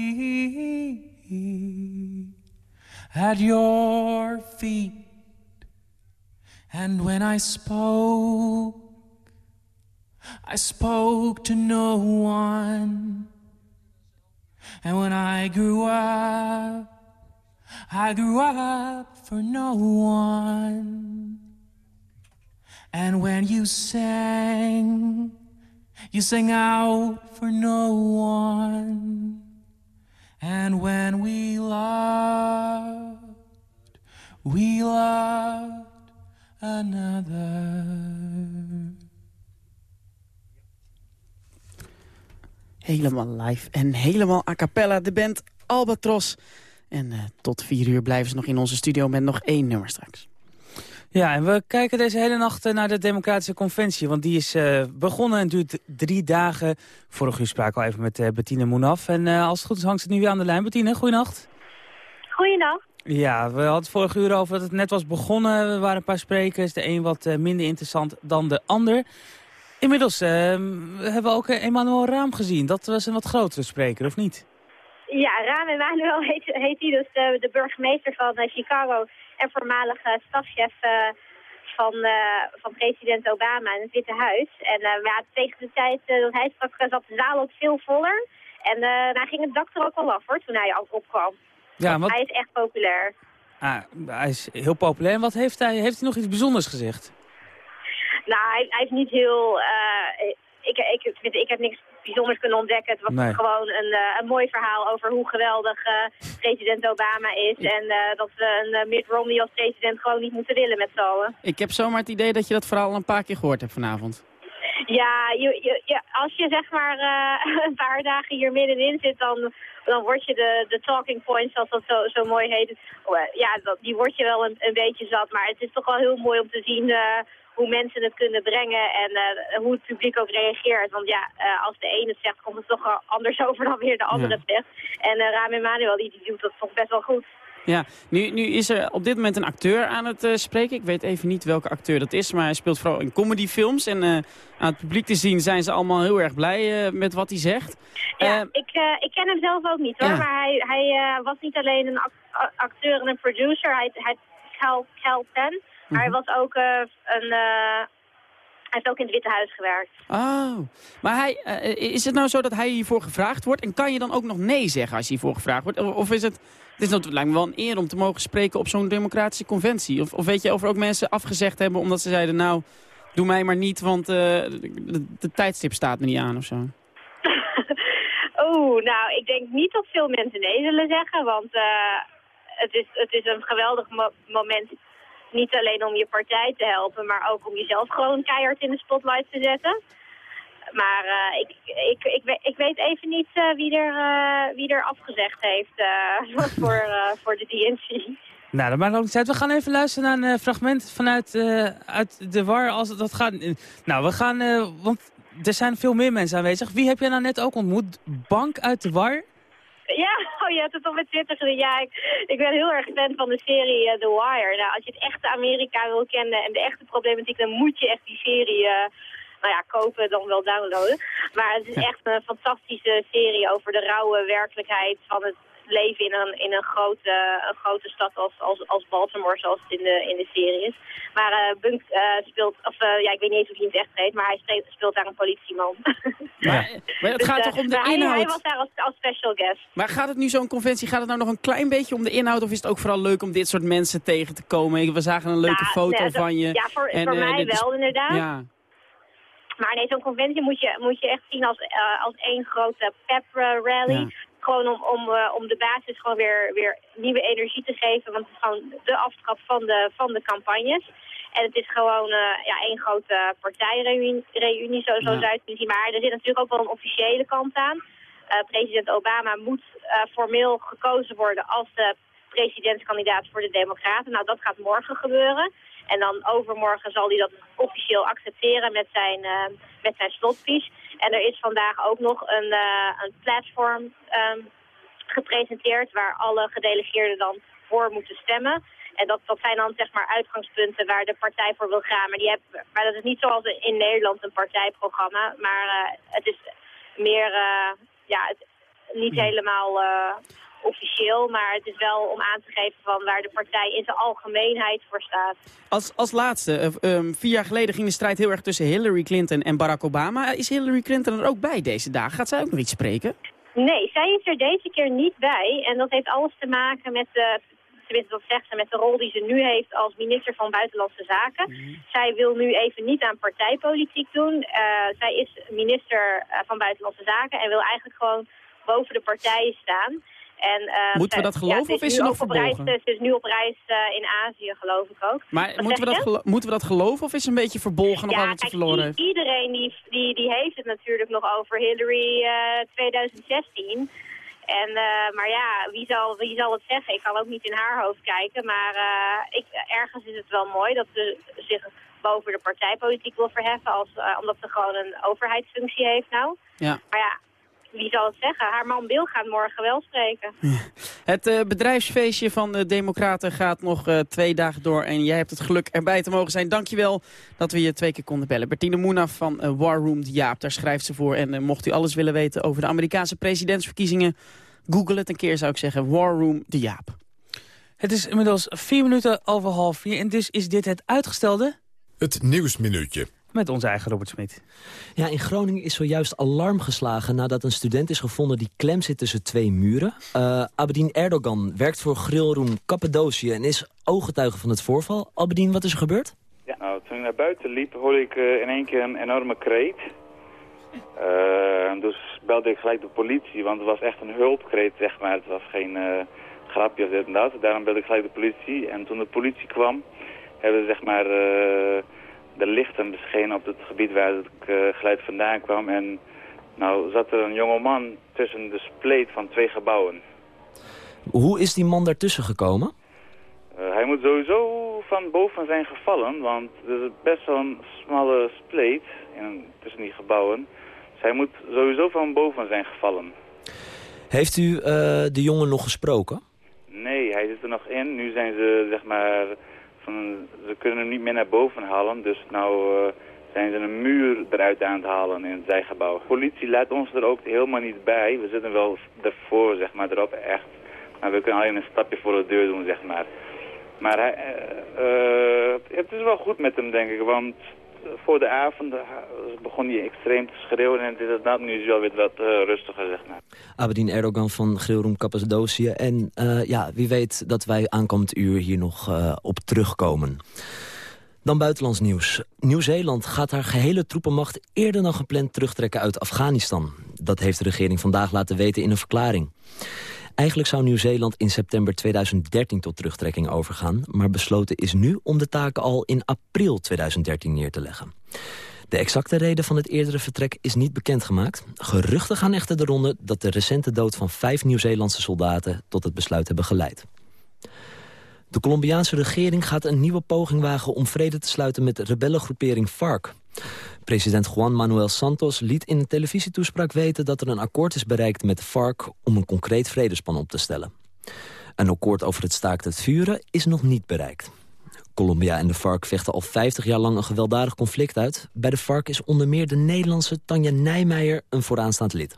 at your feet. And when I spoke, I spoke to no one. And when I grew up, I grew up for no one. And when you sang, you sang out for no one. And when we loved, we loved another. Helemaal live en helemaal a cappella. De band Albatros. En eh, tot vier uur blijven ze nog in onze studio met nog één nummer straks. Ja, en we kijken deze hele nacht eh, naar de Democratische Conventie. Want die is eh, begonnen en duurt drie dagen. Vorig uur spraken we al even met Bettine Moenaf. En eh, als het goed is hangt ze nu weer aan de lijn. Bettine, goeienacht. Goeiedag. Ja, we hadden het vorige uur over dat het net was begonnen. Er waren een paar sprekers. De een wat eh, minder interessant dan de ander. Inmiddels eh, hebben we ook eh, Emmanuel Raam gezien. Dat was een wat grotere spreker, of niet? Ja, Raam Emanuel heet, hij dus de, de burgemeester van Chicago en voormalige stafchef van, van president Obama in het Witte Huis. En ja, tegen de tijd dat hij sprak zat de zaal ook veel voller. En daar ging het dak er ook al af hoor, toen hij opkwam. Ja, wat, Hij is echt populair. ah, hij is heel populair. En wat heeft hij, heeft hij nog iets bijzonders gezegd? Nou, hij, hij is niet heel... eh, ik, ik, ik, ik heb niks bijzonders kunnen ontdekken. Het was Nee. gewoon een, eh, een mooi verhaal over hoe geweldig eh, president Obama is. En dat we een Mitt Romney als president gewoon niet moeten willen met z'n allen. Ik heb zomaar het idee dat je dat verhaal al een paar keer gehoord hebt vanavond. Ja, je, je, je- als je zeg maar eh, een paar dagen hier middenin zit, dan, dan word je de, de talking points, zoals dat zo, zo mooi heet, oh, eh, ja, dat, die word je wel een, een beetje zat. Maar het is toch wel heel mooi om te zien eh, hoe mensen het kunnen brengen en hoe het publiek ook reageert. Want ja, als de ene het zegt, komt het toch wel anders over dan weer de andere Ja. zegt. En uh, Rami Emanuel, die, die doet dat toch best wel goed. Ja, nu, nu is er op dit moment een acteur aan het eh, spreken. Ik weet even niet welke acteur dat is, maar hij speelt vooral in comedyfilms. En eh, aan het publiek te zien zijn ze allemaal heel erg blij eh, met wat hij zegt. Ja, ik, ik ken hem zelf ook niet hoor, Ja. maar hij, hij was niet alleen een acteur en een producer. Hij, hij Cal, Cal Penn, maar hij Mhm. was ook een... hij heeft ook in het Witte Huis gewerkt. Oh, maar hij, is het nou zo dat hij hiervoor gevraagd wordt? En kan je dan ook nog nee zeggen als je hiervoor gevraagd wordt? Of is het, het is natuurlijk lijkt me wel een eer om te mogen spreken op zo'n democratische conventie. Of, of weet je of er ook mensen afgezegd hebben omdat ze zeiden, nou, doe mij maar niet, want eh, de, tijdstip staat me niet aan of zo. Oeh, nou, ik denk niet dat veel mensen nee zullen zeggen, want eh, het, is, het is een geweldig mo- moment. Niet alleen om je partij te helpen, maar ook om jezelf gewoon keihard in de spotlight te zetten. Maar eh, ik, ik, ik, weet, ik weet even niet eh, wie, er, eh, wie er afgezegd heeft voor, voor de DNC. Nou, dat maakt ook niet uit. We gaan even luisteren naar een fragment vanuit uit de war. Als dat gaat. Nou, we gaan. want er zijn veel meer mensen aanwezig. Wie heb jij nou net ook ontmoet? Bank uit de war? Ja, oh, je hebt het op met Twitter gezien. Ja, ik, ik ben heel erg fan van de serie The Wire. Nou, als je het echte Amerika wil kennen en de echte problematiek, dan moet je echt die serie nou ja, kopen, dan wel downloaden. Maar het is echt een fantastische serie over de rauwe werkelijkheid van het leven in een, in een, grote, een grote stad als, als, als Baltimore, zoals het in de, in de serie is. Maar eh Bunk eh, speelt, of eh, ja, ik weet niet eens hoe hij het echt heet, maar hij speelt, speelt daar een politieman. Maar, maar het Dus, gaat toch om de maar hij- inhoud? Hij was daar als, als special guest. Maar gaat het nu zo'n conventie, gaat het nou nog een klein beetje om de inhoud? Of is het ook vooral leuk om dit soort mensen tegen te komen? We zagen een leuke Nou, foto nee, van je. Ja, voor, En, voor mij wel inderdaad. Ja. Maar nee, zo'n conventie moet je, moet je echt zien als, eh, als één grote pep rally. Ja. Gewoon om, om, eh, om de basis gewoon weer, weer nieuwe energie te geven. Want het is gewoon de aftrap van de, van de campagnes. En het is gewoon eh, ja, één grote partijreunie, reunie, zo, zo Ja. zou je het zien. Maar er zit natuurlijk ook wel een officiële kant aan. President Obama moet formeel gekozen worden als de presidentskandidaat voor de Democraten. Nou, dat gaat morgen gebeuren. En dan overmorgen zal hij dat officieel accepteren met zijn, eh met zijn slotspeech. En er is vandaag ook nog een, eh, een platform ehm, gepresenteerd waar alle gedelegeerden dan voor moeten stemmen. En dat, dat zijn dan zeg maar uitgangspunten waar de partij voor wil gaan. Maar, die hebben, maar dat is niet zoals in Nederland een partijprogramma. Maar eh, het is meer, eh, ja, het, niet helemaal eh, officieel. Maar het is wel om aan te geven van waar de partij in zijn algemeenheid voor staat. Als, als laatste, eh, ehm, vier jaar geleden ging de strijd heel erg tussen Hillary Clinton en Barack Obama. Is Hillary Clinton er ook bij deze dagen? Gaat zij ook nog iets spreken? Nee, zij is er deze keer niet bij. En dat heeft alles te maken met de, tenminste dat zegt ze, met de rol die ze nu heeft als minister van Buitenlandse Zaken. Zij wil nu even niet aan partijpolitiek doen. Eh, zij is minister eh, van Buitenlandse Zaken en wil eigenlijk gewoon boven de partijen staan. En, eh, Moeten we dat eh, geloven ja, of is ze nog reis, verbolgen? Ze is nu op reis eh, in Azië, geloof ik ook. Maar Wat moeten we, dat je? moeten we dat geloven of is ze een beetje verbolgen nog wat ze verloren heeft? iedereen die, die, die heeft het natuurlijk nog over Hillary eh, 2016. En, eh, maar ja, wie zal, wie zal het zeggen? Ik kan ook niet in haar hoofd kijken. Maar eh, ik, ergens is het wel mooi dat ze zich boven de partijpolitiek wil verheffen. Als, eh, omdat ze gewoon een overheidsfunctie heeft nou. Ja. Maar ja, wie zal het zeggen? Haar man Bill gaat morgen wel spreken. Het eh, bedrijfsfeestje van de Democraten gaat nog eh, twee dagen door. En jij hebt het geluk erbij te mogen zijn. Dankjewel dat we je twee keer konden bellen. Bertine Moenaf van eh, War Room de Jaap, daar schrijft ze voor. En mocht u alles willen weten over de Amerikaanse presidentsverkiezingen... google het een keer, zou ik zeggen. War Room de Jaap. Het is inmiddels vier minuten over half vier. En dus is dit het uitgestelde Het Nieuwsminuutje. Met onze eigen Robert Smit. Ja, in Groningen is zojuist alarm geslagen nadat een student is gevonden die klem zit tussen twee muren. Uh, Abedin Erdogan werkt voor Grillroom Cappadocië en is ooggetuige van het voorval. Abedin, wat is er gebeurd? Ja, nou, toen ik naar buiten liep, hoorde ik uh, in één keer een enorme kreet. Uh, dus belde ik gelijk de politie, want het was echt een hulpkreet, zeg maar. Het was geen uh, grapje of dit en dat. Daarom belde ik gelijk de politie. En toen de politie kwam, hebben ze zeg maar uh, de lichten beschenen op het gebied waar het geluid vandaan kwam. En nou zat er een jonge man tussen de spleet van twee gebouwen. Hoe is die man daartussen gekomen? hij moet sowieso van boven zijn gevallen, want er is best wel een smalle spleet in, tussen die gebouwen. Zij moet sowieso van boven zijn gevallen. Heeft u eh, de jongen nog gesproken? Nee, hij zit er nog in. Nu zijn ze, zeg maar, ze kunnen hem niet meer naar boven halen. Dus nou uh, zijn ze een muur eruit aan het halen in het zijgebouw. politie laat ons er ook helemaal niet bij. We zitten wel ervoor, zeg maar, erop echt. Maar we kunnen alleen een stapje voor de deur doen, zeg maar. Maar hij, uh, het is wel goed met hem, denk ik. Want voor de avond begon hij extreem te schreeuwen en dit dat. Nu is wel weer wat uh, rustiger, zeg maar. Abedin Erdogan van Grilroem Cappadocia. En uh, ja, wie weet dat wij aankomend uur hier nog uh, op terugkomen. Dan buitenlands nieuws. Nieuw-Zeeland gaat haar gehele troepenmacht eerder dan gepland terugtrekken uit Afghanistan. Dat heeft de regering vandaag laten weten in een verklaring. Eigenlijk zou Nieuw-Zeeland in september 2013 tot terugtrekking overgaan... maar besloten is nu om de taken al in april 2013 neer te leggen. De exacte reden van het eerdere vertrek is niet bekendgemaakt. Geruchten gaan echter de ronde dat de recente dood van vijf Nieuw-Zeelandse soldaten... tot het besluit hebben geleid. De Colombiaanse regering gaat een nieuwe poging wagen om vrede te sluiten met de rebellengroepering FARC. President Juan Manuel Santos liet in een televisietoespraak weten... dat er een akkoord is bereikt met FARC om een concreet vredesplan op te stellen. Een akkoord over het staakt het vuren is nog niet bereikt. Colombia en de FARC vechten al 50 jaar lang een gewelddadig conflict uit. Bij de FARC is onder meer de Nederlandse Tanja Nijmeijer een vooraanstaand lid.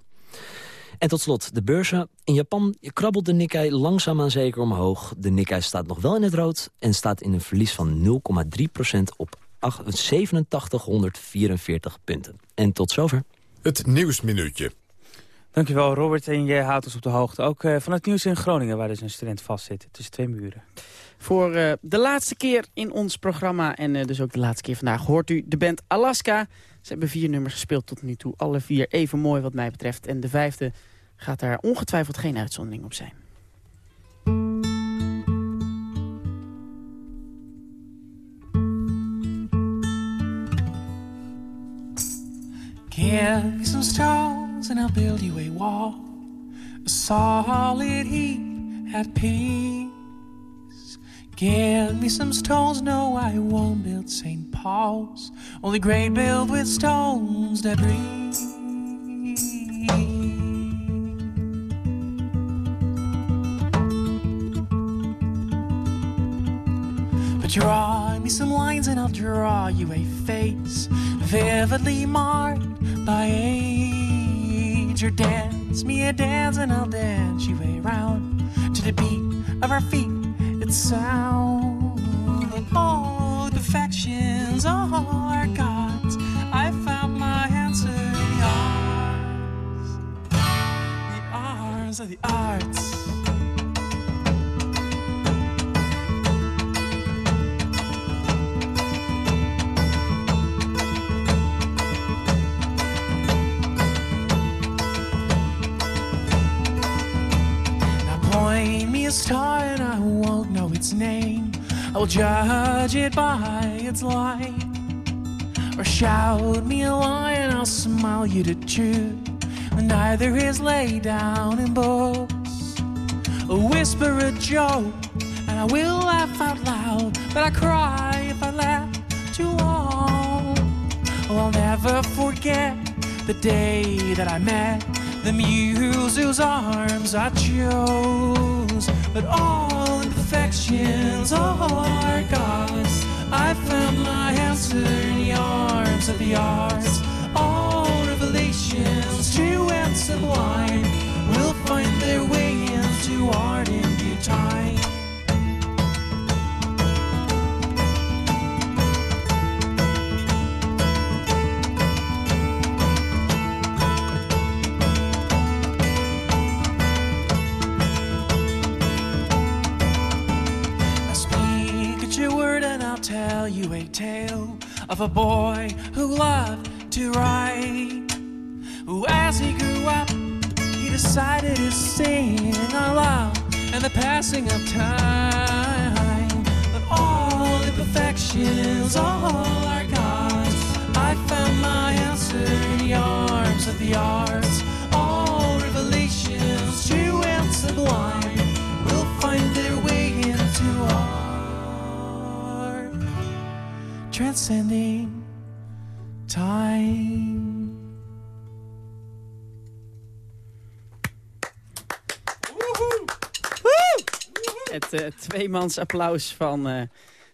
En tot slot, de beurzen. In Japan krabbelt de Nikkei langzaam aan zeker omhoog. De Nikkei staat nog wel in het rood en staat in een verlies van 0,3% op 8744 punten. En tot zover. Het Nieuwsminuutje. Dankjewel Robert en jij houdt ons op de hoogte. Ook uh, van het nieuws in Groningen waar dus een student vastzit tussen twee muren. Voor uh, de laatste keer in ons programma en uh, dus ook de laatste keer vandaag hoort u de band Alaska. Ze hebben vier nummers gespeeld tot nu toe. Alle vier even mooi wat mij betreft. En de vijfde gaat daar ongetwijfeld geen uitzondering op zijn. Give me stones and I'll build you a wall. A heap at peace. Give me some stones, no, I won't build St. Paul's. Only great build with stones that breathe. But draw me some lines and I'll draw you a face vividly marked by age. Or dance me a dance and I'll dance you around to the beat of our feet. It's sound. All the factions are gods. I found my answer in the arts, the arts of the arts. a star name. I will judge it by its light. Or shout me a lie and I'll smile you to truth. Neither is laid down in books. Or whisper a joke and I will laugh out loud. But I cry if I laugh too long. Oh, I'll never forget the day that I met the muse whose arms I chose. But all imperfections are oh, God's. I found my answer in the arms of the arts. All revelations, true and sublime, will find their way into art in due time. Of a boy who loved to write. Who, as he grew up, he decided to sing aloud and the passing of time. But all imperfections, all our God's. I found my answer in the arms of the arts. All revelations, true and sublime, transcending time. Het uh, tweemans applaus van uh,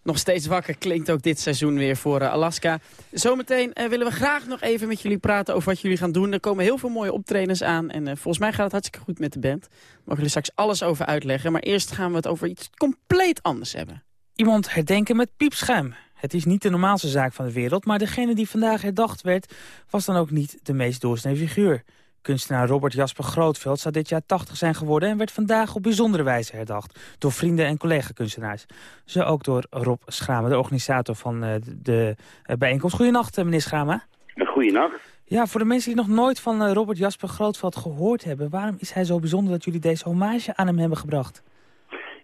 Nog Steeds Wakker klinkt ook dit seizoen weer voor uh, Alaska. Zometeen willen we graag nog even met jullie praten over wat jullie gaan doen. Er komen heel veel mooie optredens aan en volgens mij gaat het hartstikke goed met de band. Daar mogen jullie straks alles over uitleggen. Maar eerst gaan we het over iets compleet anders hebben. Iemand herdenken met piepschuim. Het is niet de normaalste zaak van de wereld, maar degene die vandaag herdacht werd... was dan ook niet de meest doorsnee figuur. Kunstenaar Robert Jasper Grootveld zou dit jaar 80 zijn geworden... en werd vandaag op bijzondere wijze herdacht door vrienden en collega-kunstenaars. Zo ook door Rob Schrama, de organisator van uh, de uh, bijeenkomst. Goedenacht, uh, meneer Schrama. Goedenacht. Ja, voor de mensen die nog nooit van Robert Jasper Grootveld gehoord hebben... waarom is hij zo bijzonder dat jullie deze hommage aan hem hebben gebracht?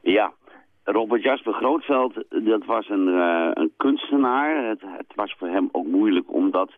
Ja, Robert Jasper Grootveld, dat was een, een kunstenaar. Het, het was voor hem ook moeilijk omdat...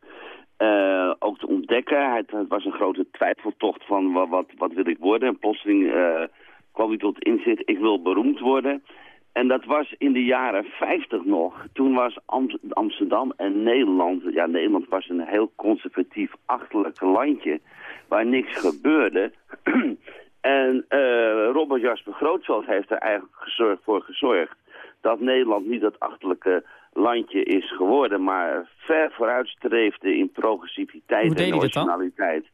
Uh, ook te ontdekken. Het, was een grote twijfeltocht van wat, wat, wat wil ik worden. En plotseling uh, kwam hij tot inzicht, ik wil beroemd worden. En dat was in de jaren 50 nog. Toen was Am Amsterdam en Nederland... Ja, Nederland was een heel conservatief achterlijk landje... waar niks gebeurde. en uh, Robert Jasper Grootveld heeft er eigenlijk gezorgd, voor gezorgd... dat Nederland niet dat achterlijke landje is geworden, maar ver vooruitstreefde in progressiviteit en nationaliteit.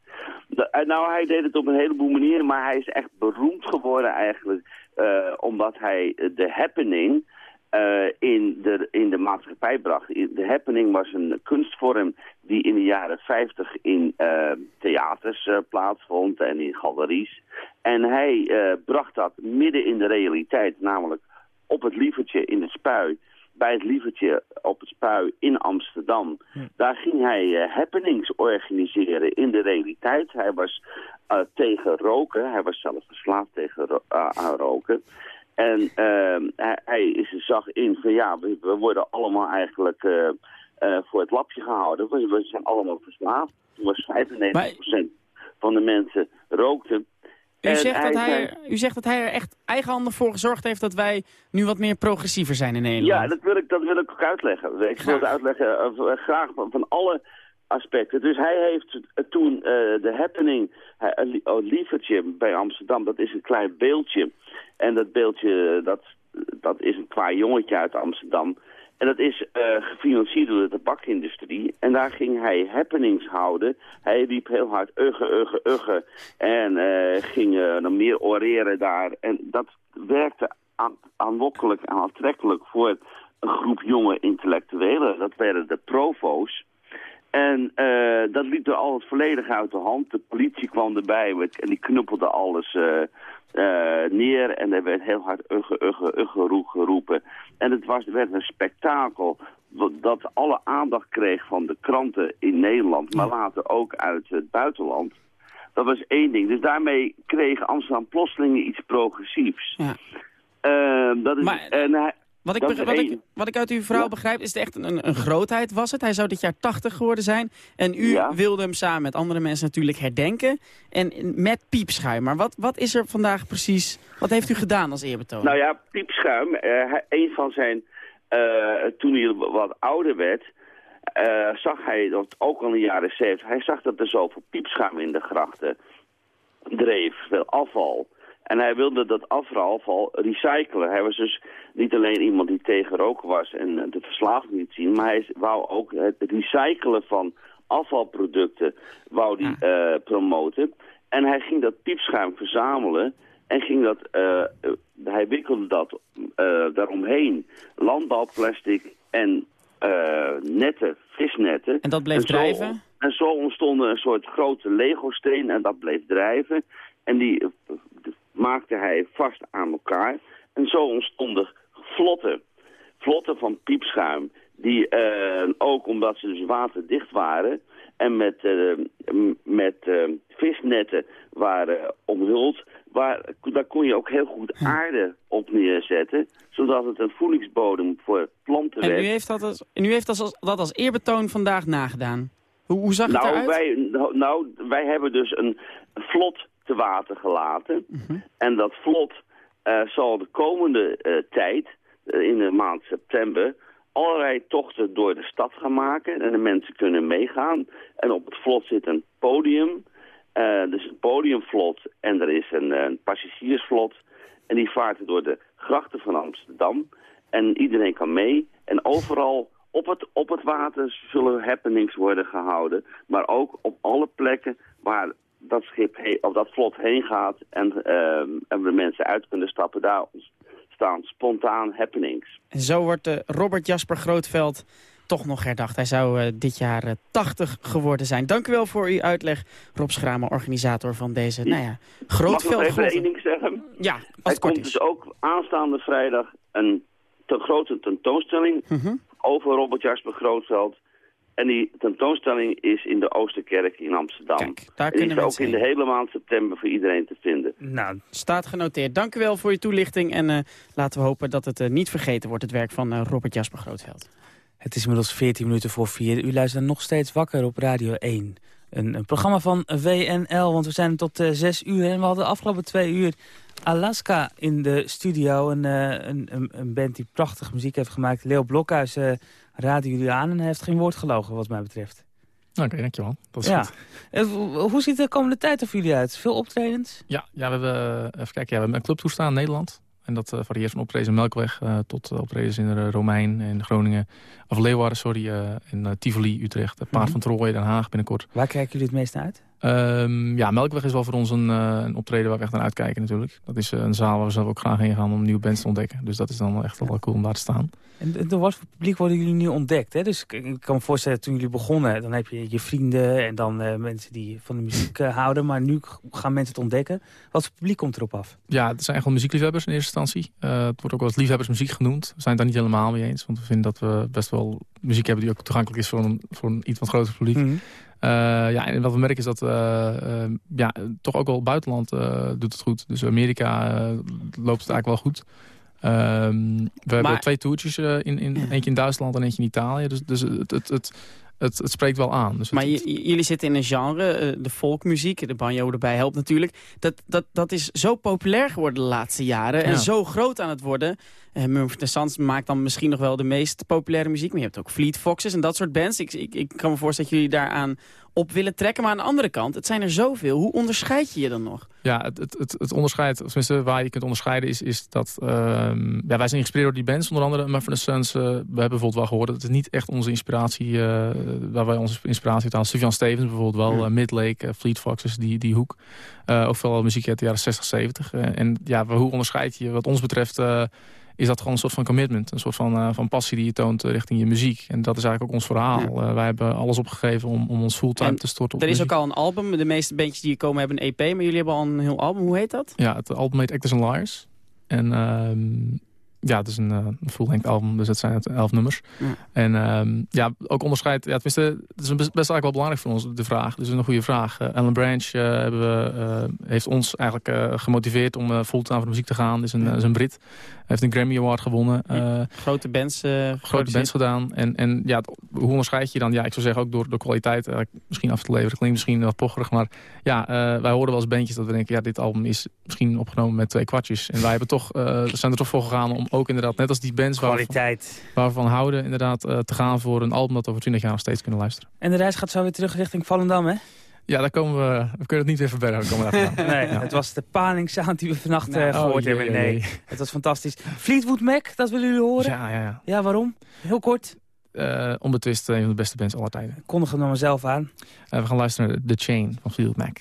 nou, hij deed het op een heleboel manieren, maar hij is echt beroemd geworden eigenlijk, uh, omdat hij de happening uh, in, de, in de maatschappij bracht. De happening was een kunstvorm die in de jaren 50 in uh, theaters plaatsvond en in galeries. En hij bracht dat midden in de realiteit, namelijk op het lievertje in de spui bij het lievertje op het spui in Amsterdam. Daar ging hij happenings organiseren in de realiteit. Hij was tegen roken. Hij was zelf verslaafd tegen ro aan roken. En ehm, hij, hij zag in van ja, we, we worden allemaal eigenlijk voor het lapje gehouden. We, we zijn allemaal verslaafd. Toen was 95% maar... van de mensen rookten. U zegt, dat hij, u zegt dat hij er echt eigenhandig voor gezorgd heeft dat wij nu wat meer progressiever zijn in Nederland. Ja, dat wil ik, dat wil ik ook uitleggen. Ik wil het uitleggen uh, graag van, van, alle aspecten. Dus hij heeft toen uh, de happening, uh, oh, lievertje bij Amsterdam, dat is een klein beeldje. En dat beeldje, dat, dat is een kwaai jongetje uit Amsterdam. En dat is gefinancierd door de tabakindustrie. En daar ging hij happenings houden. Hij riep heel hard ugge, ugge, ugge. En ging uh, nog meer oreren daar. En dat werkte aan, aanlokkelijk en aantrekkelijk voor een groep jonge intellectuelen. Dat werden de provo's. En uh, dat liep er altijd volledig uit de hand. De politie kwam erbij en die knuppelde alles uh, uh, neer. En er werd heel hard ugge, ugge, ugge geroepen. En het was, werd een spektakel dat alle aandacht kreeg van de kranten in Nederland, maar later ook uit het buitenland. Dat was één ding. Dus daarmee kreeg Amsterdam plotseling iets progressiefs. Ja. Uh, dat is, maar, en hij, wat ik, wat, ik, wat ik uit uw verhaal begrijp is het echt een, een grootheid was het. Hij zou dit jaar 80 geworden zijn. En u wilde hem samen met andere mensen natuurlijk herdenken. En met piepschuim. Maar wat, wat is er vandaag precies... Wat heeft u gedaan als eerbetoon? Nou ja, piepschuim. Uh, een van zijn... Uh, toen hij wat ouder werd... Uh, zag hij dat ook al in de jaren 70... Hij zag dat er zoveel piepschuim in de grachten dreef. Veel afval. En hij wilde dat afvalafval recyclen. Hij was dus niet alleen iemand die tegen roken was en de verslaving niet zien, maar hij wou ook het recyclen van afvalproducten wou die, uh, promoten. En hij ging dat piepschuim verzamelen en ging dat, uh, hij wikkelde dat uh, daaromheen. Landbouwplastic en netten, visnetten. En dat bleef drijven? En zo ontstonden een soort grote Lego-steen en dat bleef drijven. En die maakte hij vast aan elkaar. En zo ontstonden vlotten, vlotten van piepschuim. Die uh, ook omdat ze dus waterdicht waren en met, uh, met uh, visnetten waren omhuld, waar, daar kon je ook heel goed aarde op neerzetten, zodat het een voedingsbodem voor planten en werd. U heeft dat als, en u heeft dat als, dat als eerbetoon vandaag nagedaan. Hoe, hoe zag nou, het eruit? Wij, nou, wij hebben dus een vlot te water gelaten. Mhm. En dat vlot uh, zal de komende uh, tijd, uh, in de maand september, allerlei tochten door de stad gaan maken. En de mensen kunnen meegaan. En op het vlot zit een podium. Uh, dus een podiumvlot en er is een, een passagiersvlot. En die vaart door de grachten van Amsterdam. En iedereen kan mee. En overal op het, op het water zullen happenings worden gehouden. Maar ook op alle plekken waar dat schip of dat vlot heen gaat en, uh, en de mensen uit kunnen stappen, daar staan spontaan happenings. En zo wordt uh, Robert Jasper Grootveld toch nog herdacht. Hij zou uh, dit jaar uh, 80 geworden zijn. Dank u wel voor uw uitleg, Rob Schramer, organisator van deze nou ja, Grootveld. Mag ik nog even één ding zeggen? Ja, als Er komt is. dus ook aanstaande vrijdag een te grote tentoonstelling uh -huh. over Robert Jasper Grootveld. En die tentoonstelling is in de Oosterkerk in Amsterdam. Kijk, daar en die kunnen is ook in de hele maand september voor iedereen te vinden. Nou, staat genoteerd. Dank u wel voor je toelichting. En uh, laten we hopen dat het uh, niet vergeten wordt, het werk van uh, Robert Jasper Grootveld. Het is inmiddels 14 minuten voor 4. U luistert nog steeds wakker op Radio 1. Een, een programma van WNL, want we zijn tot uh, 6 uur. En we hadden de afgelopen twee uur Alaska in de studio. Een, een, een, een band die prachtige muziek heeft gemaakt. Leo Blokhuis raden jullie aan en heeft geen woord gelogen wat mij betreft. Oké, okay, dankjewel. Dat is ja. goed. Hoe ziet de komende tijd er voor jullie uit? Veel optredens? Ja, ja we hebben, even kijken, ja, we hebben een clubtoestaan in Nederland. En dat uh, varieert van optredens in Melkweg uh, tot optredens in de Romein, in Groningen. Of Leeuwarden, sorry, in Tivoli, Utrecht. Paard mm -hmm. van Trooien, Den Haag binnenkort. Waar kijken jullie het meest naar uit? Um, ja, Melkweg is wel voor ons een, een, optreden waar we echt naar uitkijken natuurlijk. Dat is een zaal waar we zelf ook graag heen gaan om nieuwe bands te ontdekken. Dus dat is dan echt wel cool om daar te staan. En door wat voor publiek worden jullie nu ontdekt? Hè? Dus ik kan me voorstellen, toen jullie begonnen, dan heb je je vrienden en dan uh, mensen die van de muziek uh, houden. Maar nu gaan mensen het ontdekken. Wat voor publiek komt erop af? Ja, het zijn gewoon muziekliefhebbers in eerste instantie. Uh, het wordt ook wel eens liefhebbersmuziek genoemd. We zijn het daar niet helemaal mee eens. Want we vinden dat we best wel muziek hebben die ook toegankelijk is voor een, voor een iets wat groter publiek. Mhm. Mm -hmm. Uh, ja, en wat we merken is dat uh, uh, ja, toch ook wel buitenland doet het goed. Dus Amerika loopt het eigenlijk wel goed. Um, we maar, hebben twee toertjes in, in, ja. eentje in Duitsland en eentje in Italië. Dus, dus het, het, het, het, het spreekt wel aan. Dus maar jullie zitten in een genre, de folkmuziek, de banjo erbij helpt natuurlijk. Dat, dat, dat is zo populair geworden de laatste jaren en zo groot aan het worden. Uh, Mumford Sons maakt dan misschien nog wel de meest populaire muziek. Maar je hebt ook Fleet Foxes en dat soort bands. Ik, ik, ik kan me voorstellen dat jullie daaraan op willen trekken. Maar aan de andere kant, het zijn er zoveel. Hoe onderscheid je je dan nog? Ja, het, het, het, het onderscheid, of tenminste waar je kunt onderscheiden is, is dat... Uh, ja, wij zijn geïnspireerd door die bands, onder andere Mumford Sons. Uh, we hebben bijvoorbeeld wel gehoord dat het niet echt onze inspiratie... Uh, waar wij onze inspiratie uit halen. Sufjan Stevens bijvoorbeeld wel, ja. Midlake, Fleet Foxes, die, die hoek. ook veel muziek uit de jaren 60, 70. en ja, hoe onderscheid je wat ons betreft is dat gewoon een soort van commitment. Een soort van, uh, van passie die je toont uh, richting je muziek. En dat is eigenlijk ook ons verhaal. Ja. Uh, wij hebben alles opgegeven om, om ons fulltime te storten op Er is muziek. ook al een album. De meeste bandjes die hier komen hebben een EP. Maar jullie hebben al een heel album. Hoe heet dat? Ja, het album heet Actors and Liars. En um, ja, het is een, een full-length album. Dus het zijn het elf nummers. Ja. En um, ja, ook onderscheid. Ja, tenminste, het is best, best eigenlijk wel belangrijk voor ons, de vraag. Dus een goede vraag. Uh, Alan Branch uh, hebben we, uh, heeft ons eigenlijk uh, gemotiveerd om uh, fulltime voor de muziek te gaan. Is een, ja. is een Brit. heeft een Grammy Award gewonnen. Uh, grote bands. grote bands gedaan. En, en ja, hoe onderscheid je dan? Ja, ik zou zeggen ook door, door kwaliteit. misschien af te leveren. Klinkt misschien wat pocherig. Maar ja, wij horen wel eens bandjes dat we denken... ja, dit album is misschien opgenomen met twee kwartjes. En wij hebben toch, zijn er toch voor gegaan om ook inderdaad... net als die bands Kwaliteit. Waar we van houden... inderdaad te gaan voor een album dat over 20 jaar nog steeds kunnen luisteren. En de reis gaat zo weer terug richting Volendam, hè? Ja, daar komen we, we kunnen het niet weer verbergen. Komen we nee, ja. het was de paling-sound die we vannacht nou, uh, gehoord oh, hebben. Nee, het was fantastisch. Fleetwood Mac, dat willen jullie horen? Ja, ja, ja. Ja, waarom? Heel kort. Uh, onbetwist een van de beste bands aller tijden. Kondig hem dan maar zelf aan. Uh, we gaan luisteren naar The Chain van Fleetwood Mac.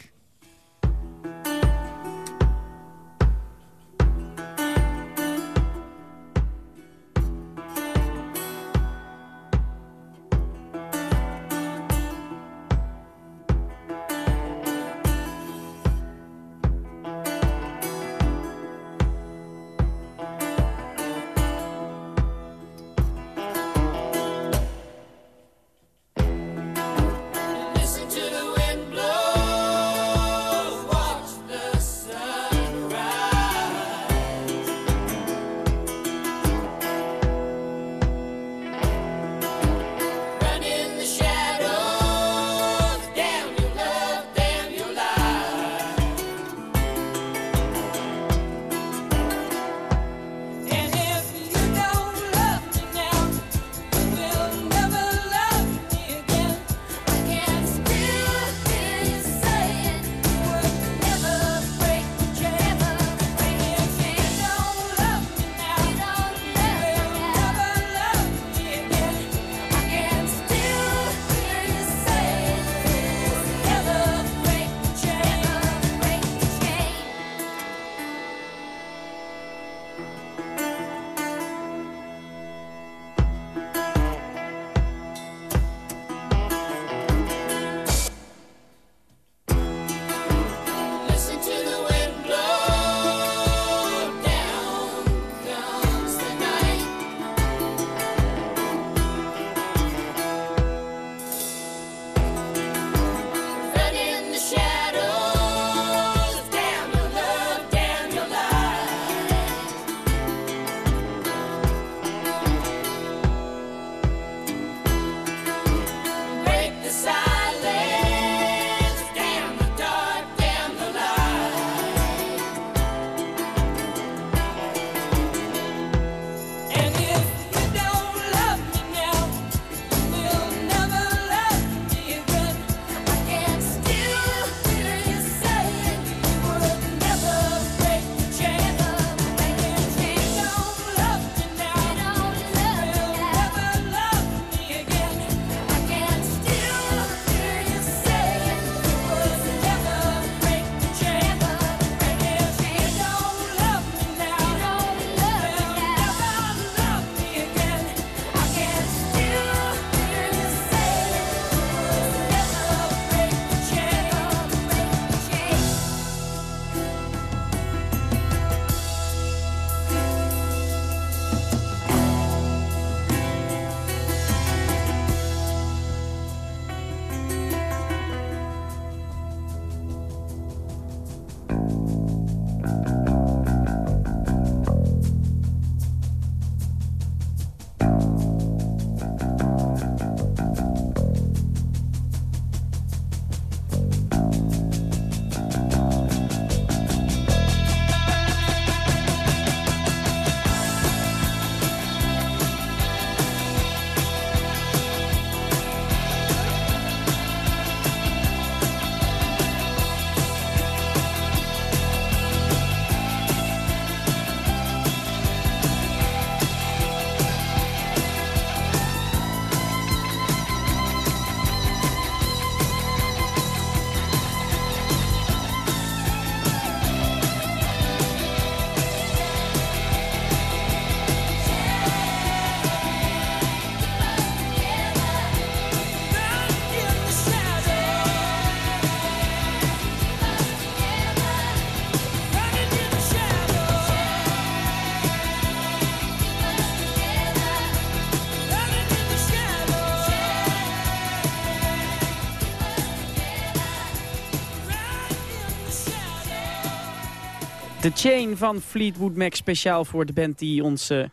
The Chain van Fleetwood Mac, speciaal voor de band die ons eh,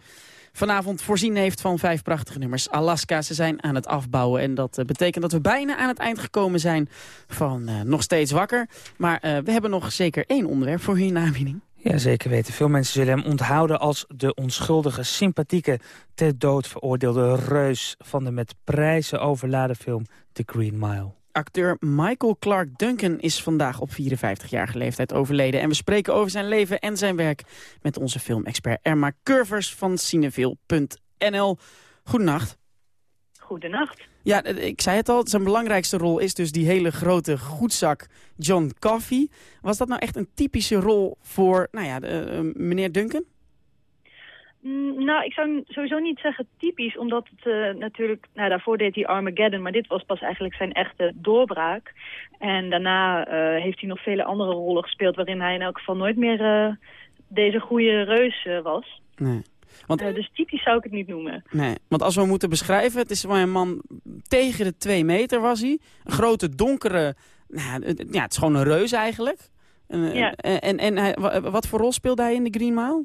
vanavond voorzien heeft van vijf prachtige nummers. Alaska, ze zijn aan het afbouwen en dat eh, betekent dat we bijna aan het eind gekomen zijn van eh, Nog Steeds Wakker. Maar we hebben nog zeker één onderwerp voor je naambieding. Ja, zeker weten. Veel mensen zullen hem onthouden als de onschuldige, sympathieke, ter dood veroordeelde reus van de met prijzen overladen film The Green Mile. Acteur Michael Clark Duncan is vandaag op 54-jarige leeftijd overleden. En we spreken over zijn leven en zijn werk met onze filmexpert Erma Curvers van Cineville.nl. Goedenacht. Goedenacht. Ja, eh, ik zei het al, zijn belangrijkste rol is dus die hele grote goedzak John Coffey. Was dat nou echt een typische rol voor nou ja, de, uh, meneer Duncan? Mm, nou, ik zou sowieso niet zeggen typisch, omdat het uh, natuurlijk... Nou, daarvoor deed hij Armageddon, maar dit was pas eigenlijk zijn echte doorbraak. En daarna uh, heeft hij nog vele andere rollen gespeeld... waarin hij in elk geval nooit meer uh, deze goede reus was. Nee. Want, dus typisch zou ik het niet noemen. Nee, want als we moeten beschrijven... het is een man tegen de twee meter was hij. Een grote, donkere... Nou, ja, het is gewoon een reus eigenlijk. Ja. En, en, en hij, wat voor rol speelde hij in de Green Mile?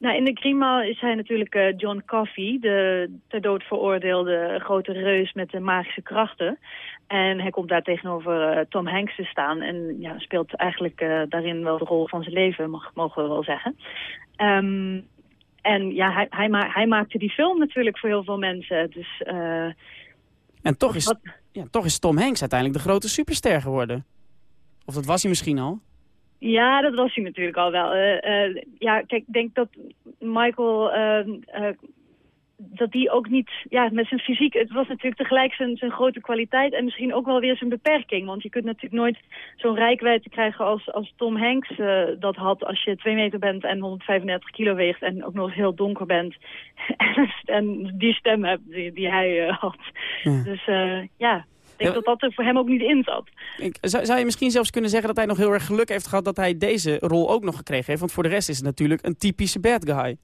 Nou, in de Green is hij natuurlijk uh, John Coffey, de ter dood veroordeelde grote reus met de magische krachten. En hij komt daar tegenover uh, Tom Hanks te staan en ja, speelt eigenlijk uh, daarin wel de rol van zijn leven, mag, mogen we wel zeggen. Um, en ja, hij, hij, ma hij, maakte die film natuurlijk voor heel veel mensen. Dus, en toch is, ja, toch is Tom Hanks uiteindelijk de grote superster geworden. Of dat was hij misschien al? Ja, dat was hij natuurlijk al wel. Uh, uh, ja, kijk, ik denk dat Michael... Uh, dat die ook niet... Ja, met zijn fysiek... Het was natuurlijk tegelijk zijn, zijn grote kwaliteit... en misschien ook wel weer zijn beperking. Want je kunt natuurlijk nooit zo'n rijkwijde krijgen als, als Tom Hanks dat had... als je twee meter bent en 135 kilo weegt... en ook nog eens heel donker bent. en die stem hebt die, die hij had. Ja. Dus ja... Ik denk dat dat er voor hem ook niet in zat. Ik, zou, zou, je misschien zelfs kunnen zeggen dat hij nog heel erg geluk heeft gehad... dat hij deze rol ook nog gekregen heeft? Want voor de rest is het natuurlijk een typische bad guy.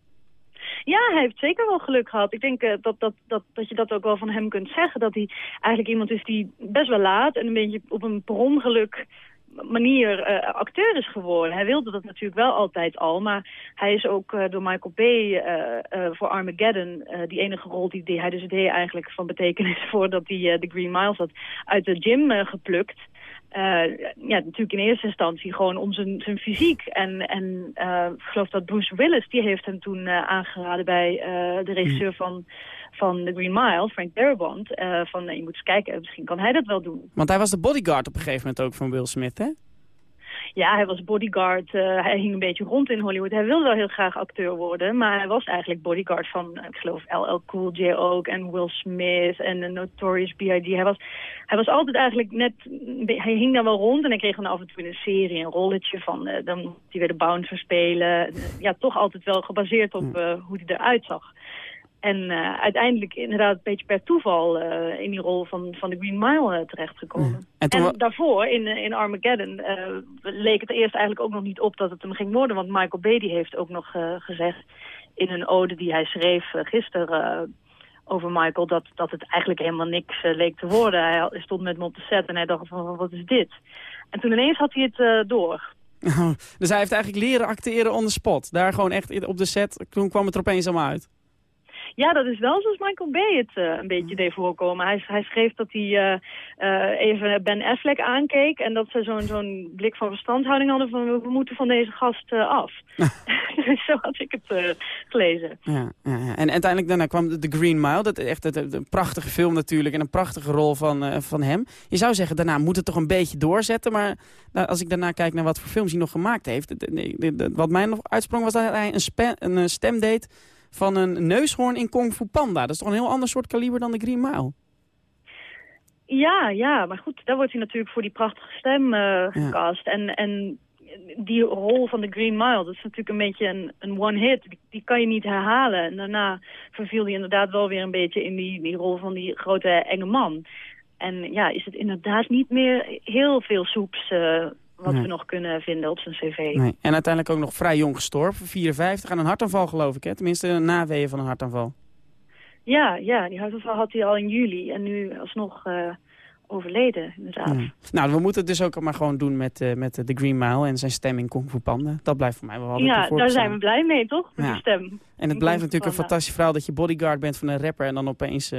Ja, hij heeft zeker wel geluk gehad. Ik denk uh, dat, dat, dat, dat je dat ook wel van hem kunt zeggen. Dat hij eigenlijk iemand is die best wel laat en een beetje op een per ongeluk manier uh, acteur is geworden. Hij wilde dat natuurlijk wel altijd al, maar hij is ook uh, door Michael Bay uh, voor Armageddon, die enige rol die, die, hij dus deed eigenlijk van betekenis voordat hij de Green Miles had, uit de gym geplukt. Ja, natuurlijk in eerste instantie gewoon om zijn, zijn fysiek. En, en ik geloof dat Bruce Willis, die heeft hem toen aangeraden bij de regisseur van van The Green Mile, Frank Darabont, uh, van je moet eens kijken, misschien kan hij dat wel doen. Want hij was de bodyguard op een gegeven moment ook van Will Smith, hè? Ja, hij was bodyguard. Uh, hij hing een beetje rond in Hollywood. Hij wilde wel heel graag acteur worden, maar hij was eigenlijk bodyguard van, ik geloof, LL Cool J ook en Will Smith en de Notorious B.I.G. Hij was, hij was altijd eigenlijk net, hij hing daar wel rond en hij kreeg dan af en toe in een serie een rolletje van, uh, dan hij weer de bouncer spelen. ja, toch altijd wel gebaseerd op uh, hoe hij eruit zag. En uh, uiteindelijk inderdaad een beetje per toeval uh, in die rol van, van de Green Mile uh, terechtgekomen. Ja. En, en daarvoor, in, in Armageddon, leek het eerst eigenlijk ook nog niet op dat het hem ging worden. Want Michael Bay die heeft ook nog gezegd in een ode die hij schreef gisteren over Michael... Dat, dat het eigenlijk helemaal niks leek te worden. Hij stond met hem op de set en hij dacht van wat is dit? En toen ineens had hij het door. dus hij heeft eigenlijk leren acteren on the spot. Daar gewoon echt op de set, toen kwam het er opeens allemaal uit. Ja, dat is wel zoals Michael Bay het uh, een beetje deed voorkomen. Hij, hij schreef dat hij uh, uh, even Ben Affleck aankeek... en dat ze zo'n zo'n blik van verstandhouding hadden van... we moeten van deze gast af. Zo had ik het gelezen. Ja, ja, ja, En uiteindelijk daarna kwam The Green Mile. Dat echt een prachtige film natuurlijk en een prachtige rol van, van hem. Je zou zeggen, daarna moet het toch een beetje doorzetten. Maar nou, als ik daarna kijk naar wat voor films hij nog gemaakt heeft... wat mij nog uitsprong was dat hij een, een stem deed van een neushoorn in Kung Fu Panda. Dat is toch een heel ander soort kaliber dan de Green Mile? Ja, ja, maar goed, daar wordt hij natuurlijk voor die prachtige stem uh, gecast. En, en die rol van de Green Mile, dat is natuurlijk een beetje een, een one-hit. Die, die, kan je niet herhalen. En daarna verviel hij inderdaad wel weer een beetje in die, die rol van die grote enge man. En ja, is het inderdaad niet meer heel veel soeps... Uh, wat we nog kunnen vinden op zijn cv. Nee. En uiteindelijk ook nog vrij jong gestorven, 54, aan een hartaanval geloof ik. Hè? Tenminste, een naweeën van een hartaanval. Ja, ja, die hartaanval had hij al in juli. En nu alsnog uh, overleden, inderdaad. Ja. Nou, we moeten het dus ook maar gewoon doen met, eh, met de Green Mile en zijn stem in Kung Fu Panda. Dat blijft voor mij wel altijd Ja, daar zijn we blij mee, toch? Met Ja. die stem. En het In blijft natuurlijk een fantastisch verhaal dat je bodyguard bent van een rapper... en dan opeens eh,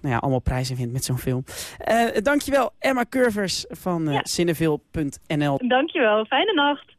nou ja, allemaal prijzen wint met zo'n film. Eh dankjewel, Emma Curvers van eh Cineville.nl. Dankjewel, fijne nacht.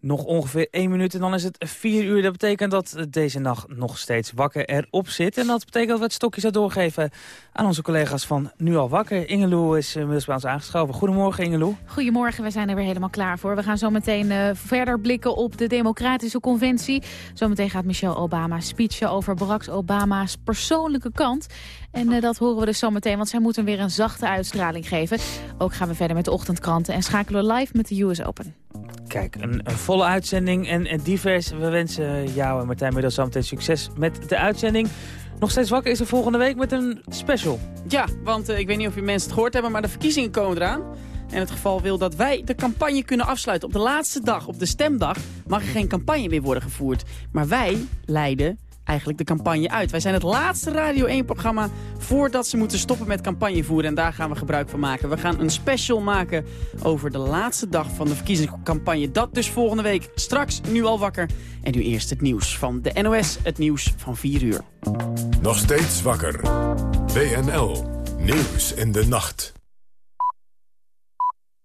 Nog ongeveer één minuut en dan is het vier uur. Dat betekent dat deze nacht nog steeds wakker erop zit. En dat betekent dat we het stokje zou doorgeven aan onze collega's van Nu Al Wakker. Ingeloe is inmiddels bij ons aangeschoven. Goedemorgen Ingeloe. Goedemorgen, we zijn er weer helemaal klaar voor. We gaan zo meteen eh, verder blikken op de Democratische Conventie. Zometeen gaat Michelle Obama speechen over Barack Obama's persoonlijke kant. En eh, dat horen we dus zo meteen, want zij moeten weer een zachte uitstraling geven. Ook gaan we verder met de ochtendkranten en schakelen we live met de US Open. Kijk, een, een volle uitzending en, en divers. We wensen jou en Martijn Middels zometeen succes met de uitzending. Nog steeds wakker is er volgende week met een special. Ja, want eh, ik weet niet of je mensen het gehoord hebben, maar de verkiezingen komen eraan. En het geval wil dat wij de campagne kunnen afsluiten. Op de laatste dag, op de stemdag, mag er geen campagne meer worden gevoerd. Maar wij leiden eigenlijk de campagne uit. Wij zijn het laatste Radio 1-programma voordat ze moeten stoppen met campagne voeren. En daar gaan we gebruik van maken. We gaan een special maken over de laatste dag van de verkiezingscampagne. Dat dus volgende week. Straks nu al wakker. En nu eerst het nieuws van de NOS. Het nieuws van 4 uur. Nog steeds wakker. WNL. Nieuws in de nacht.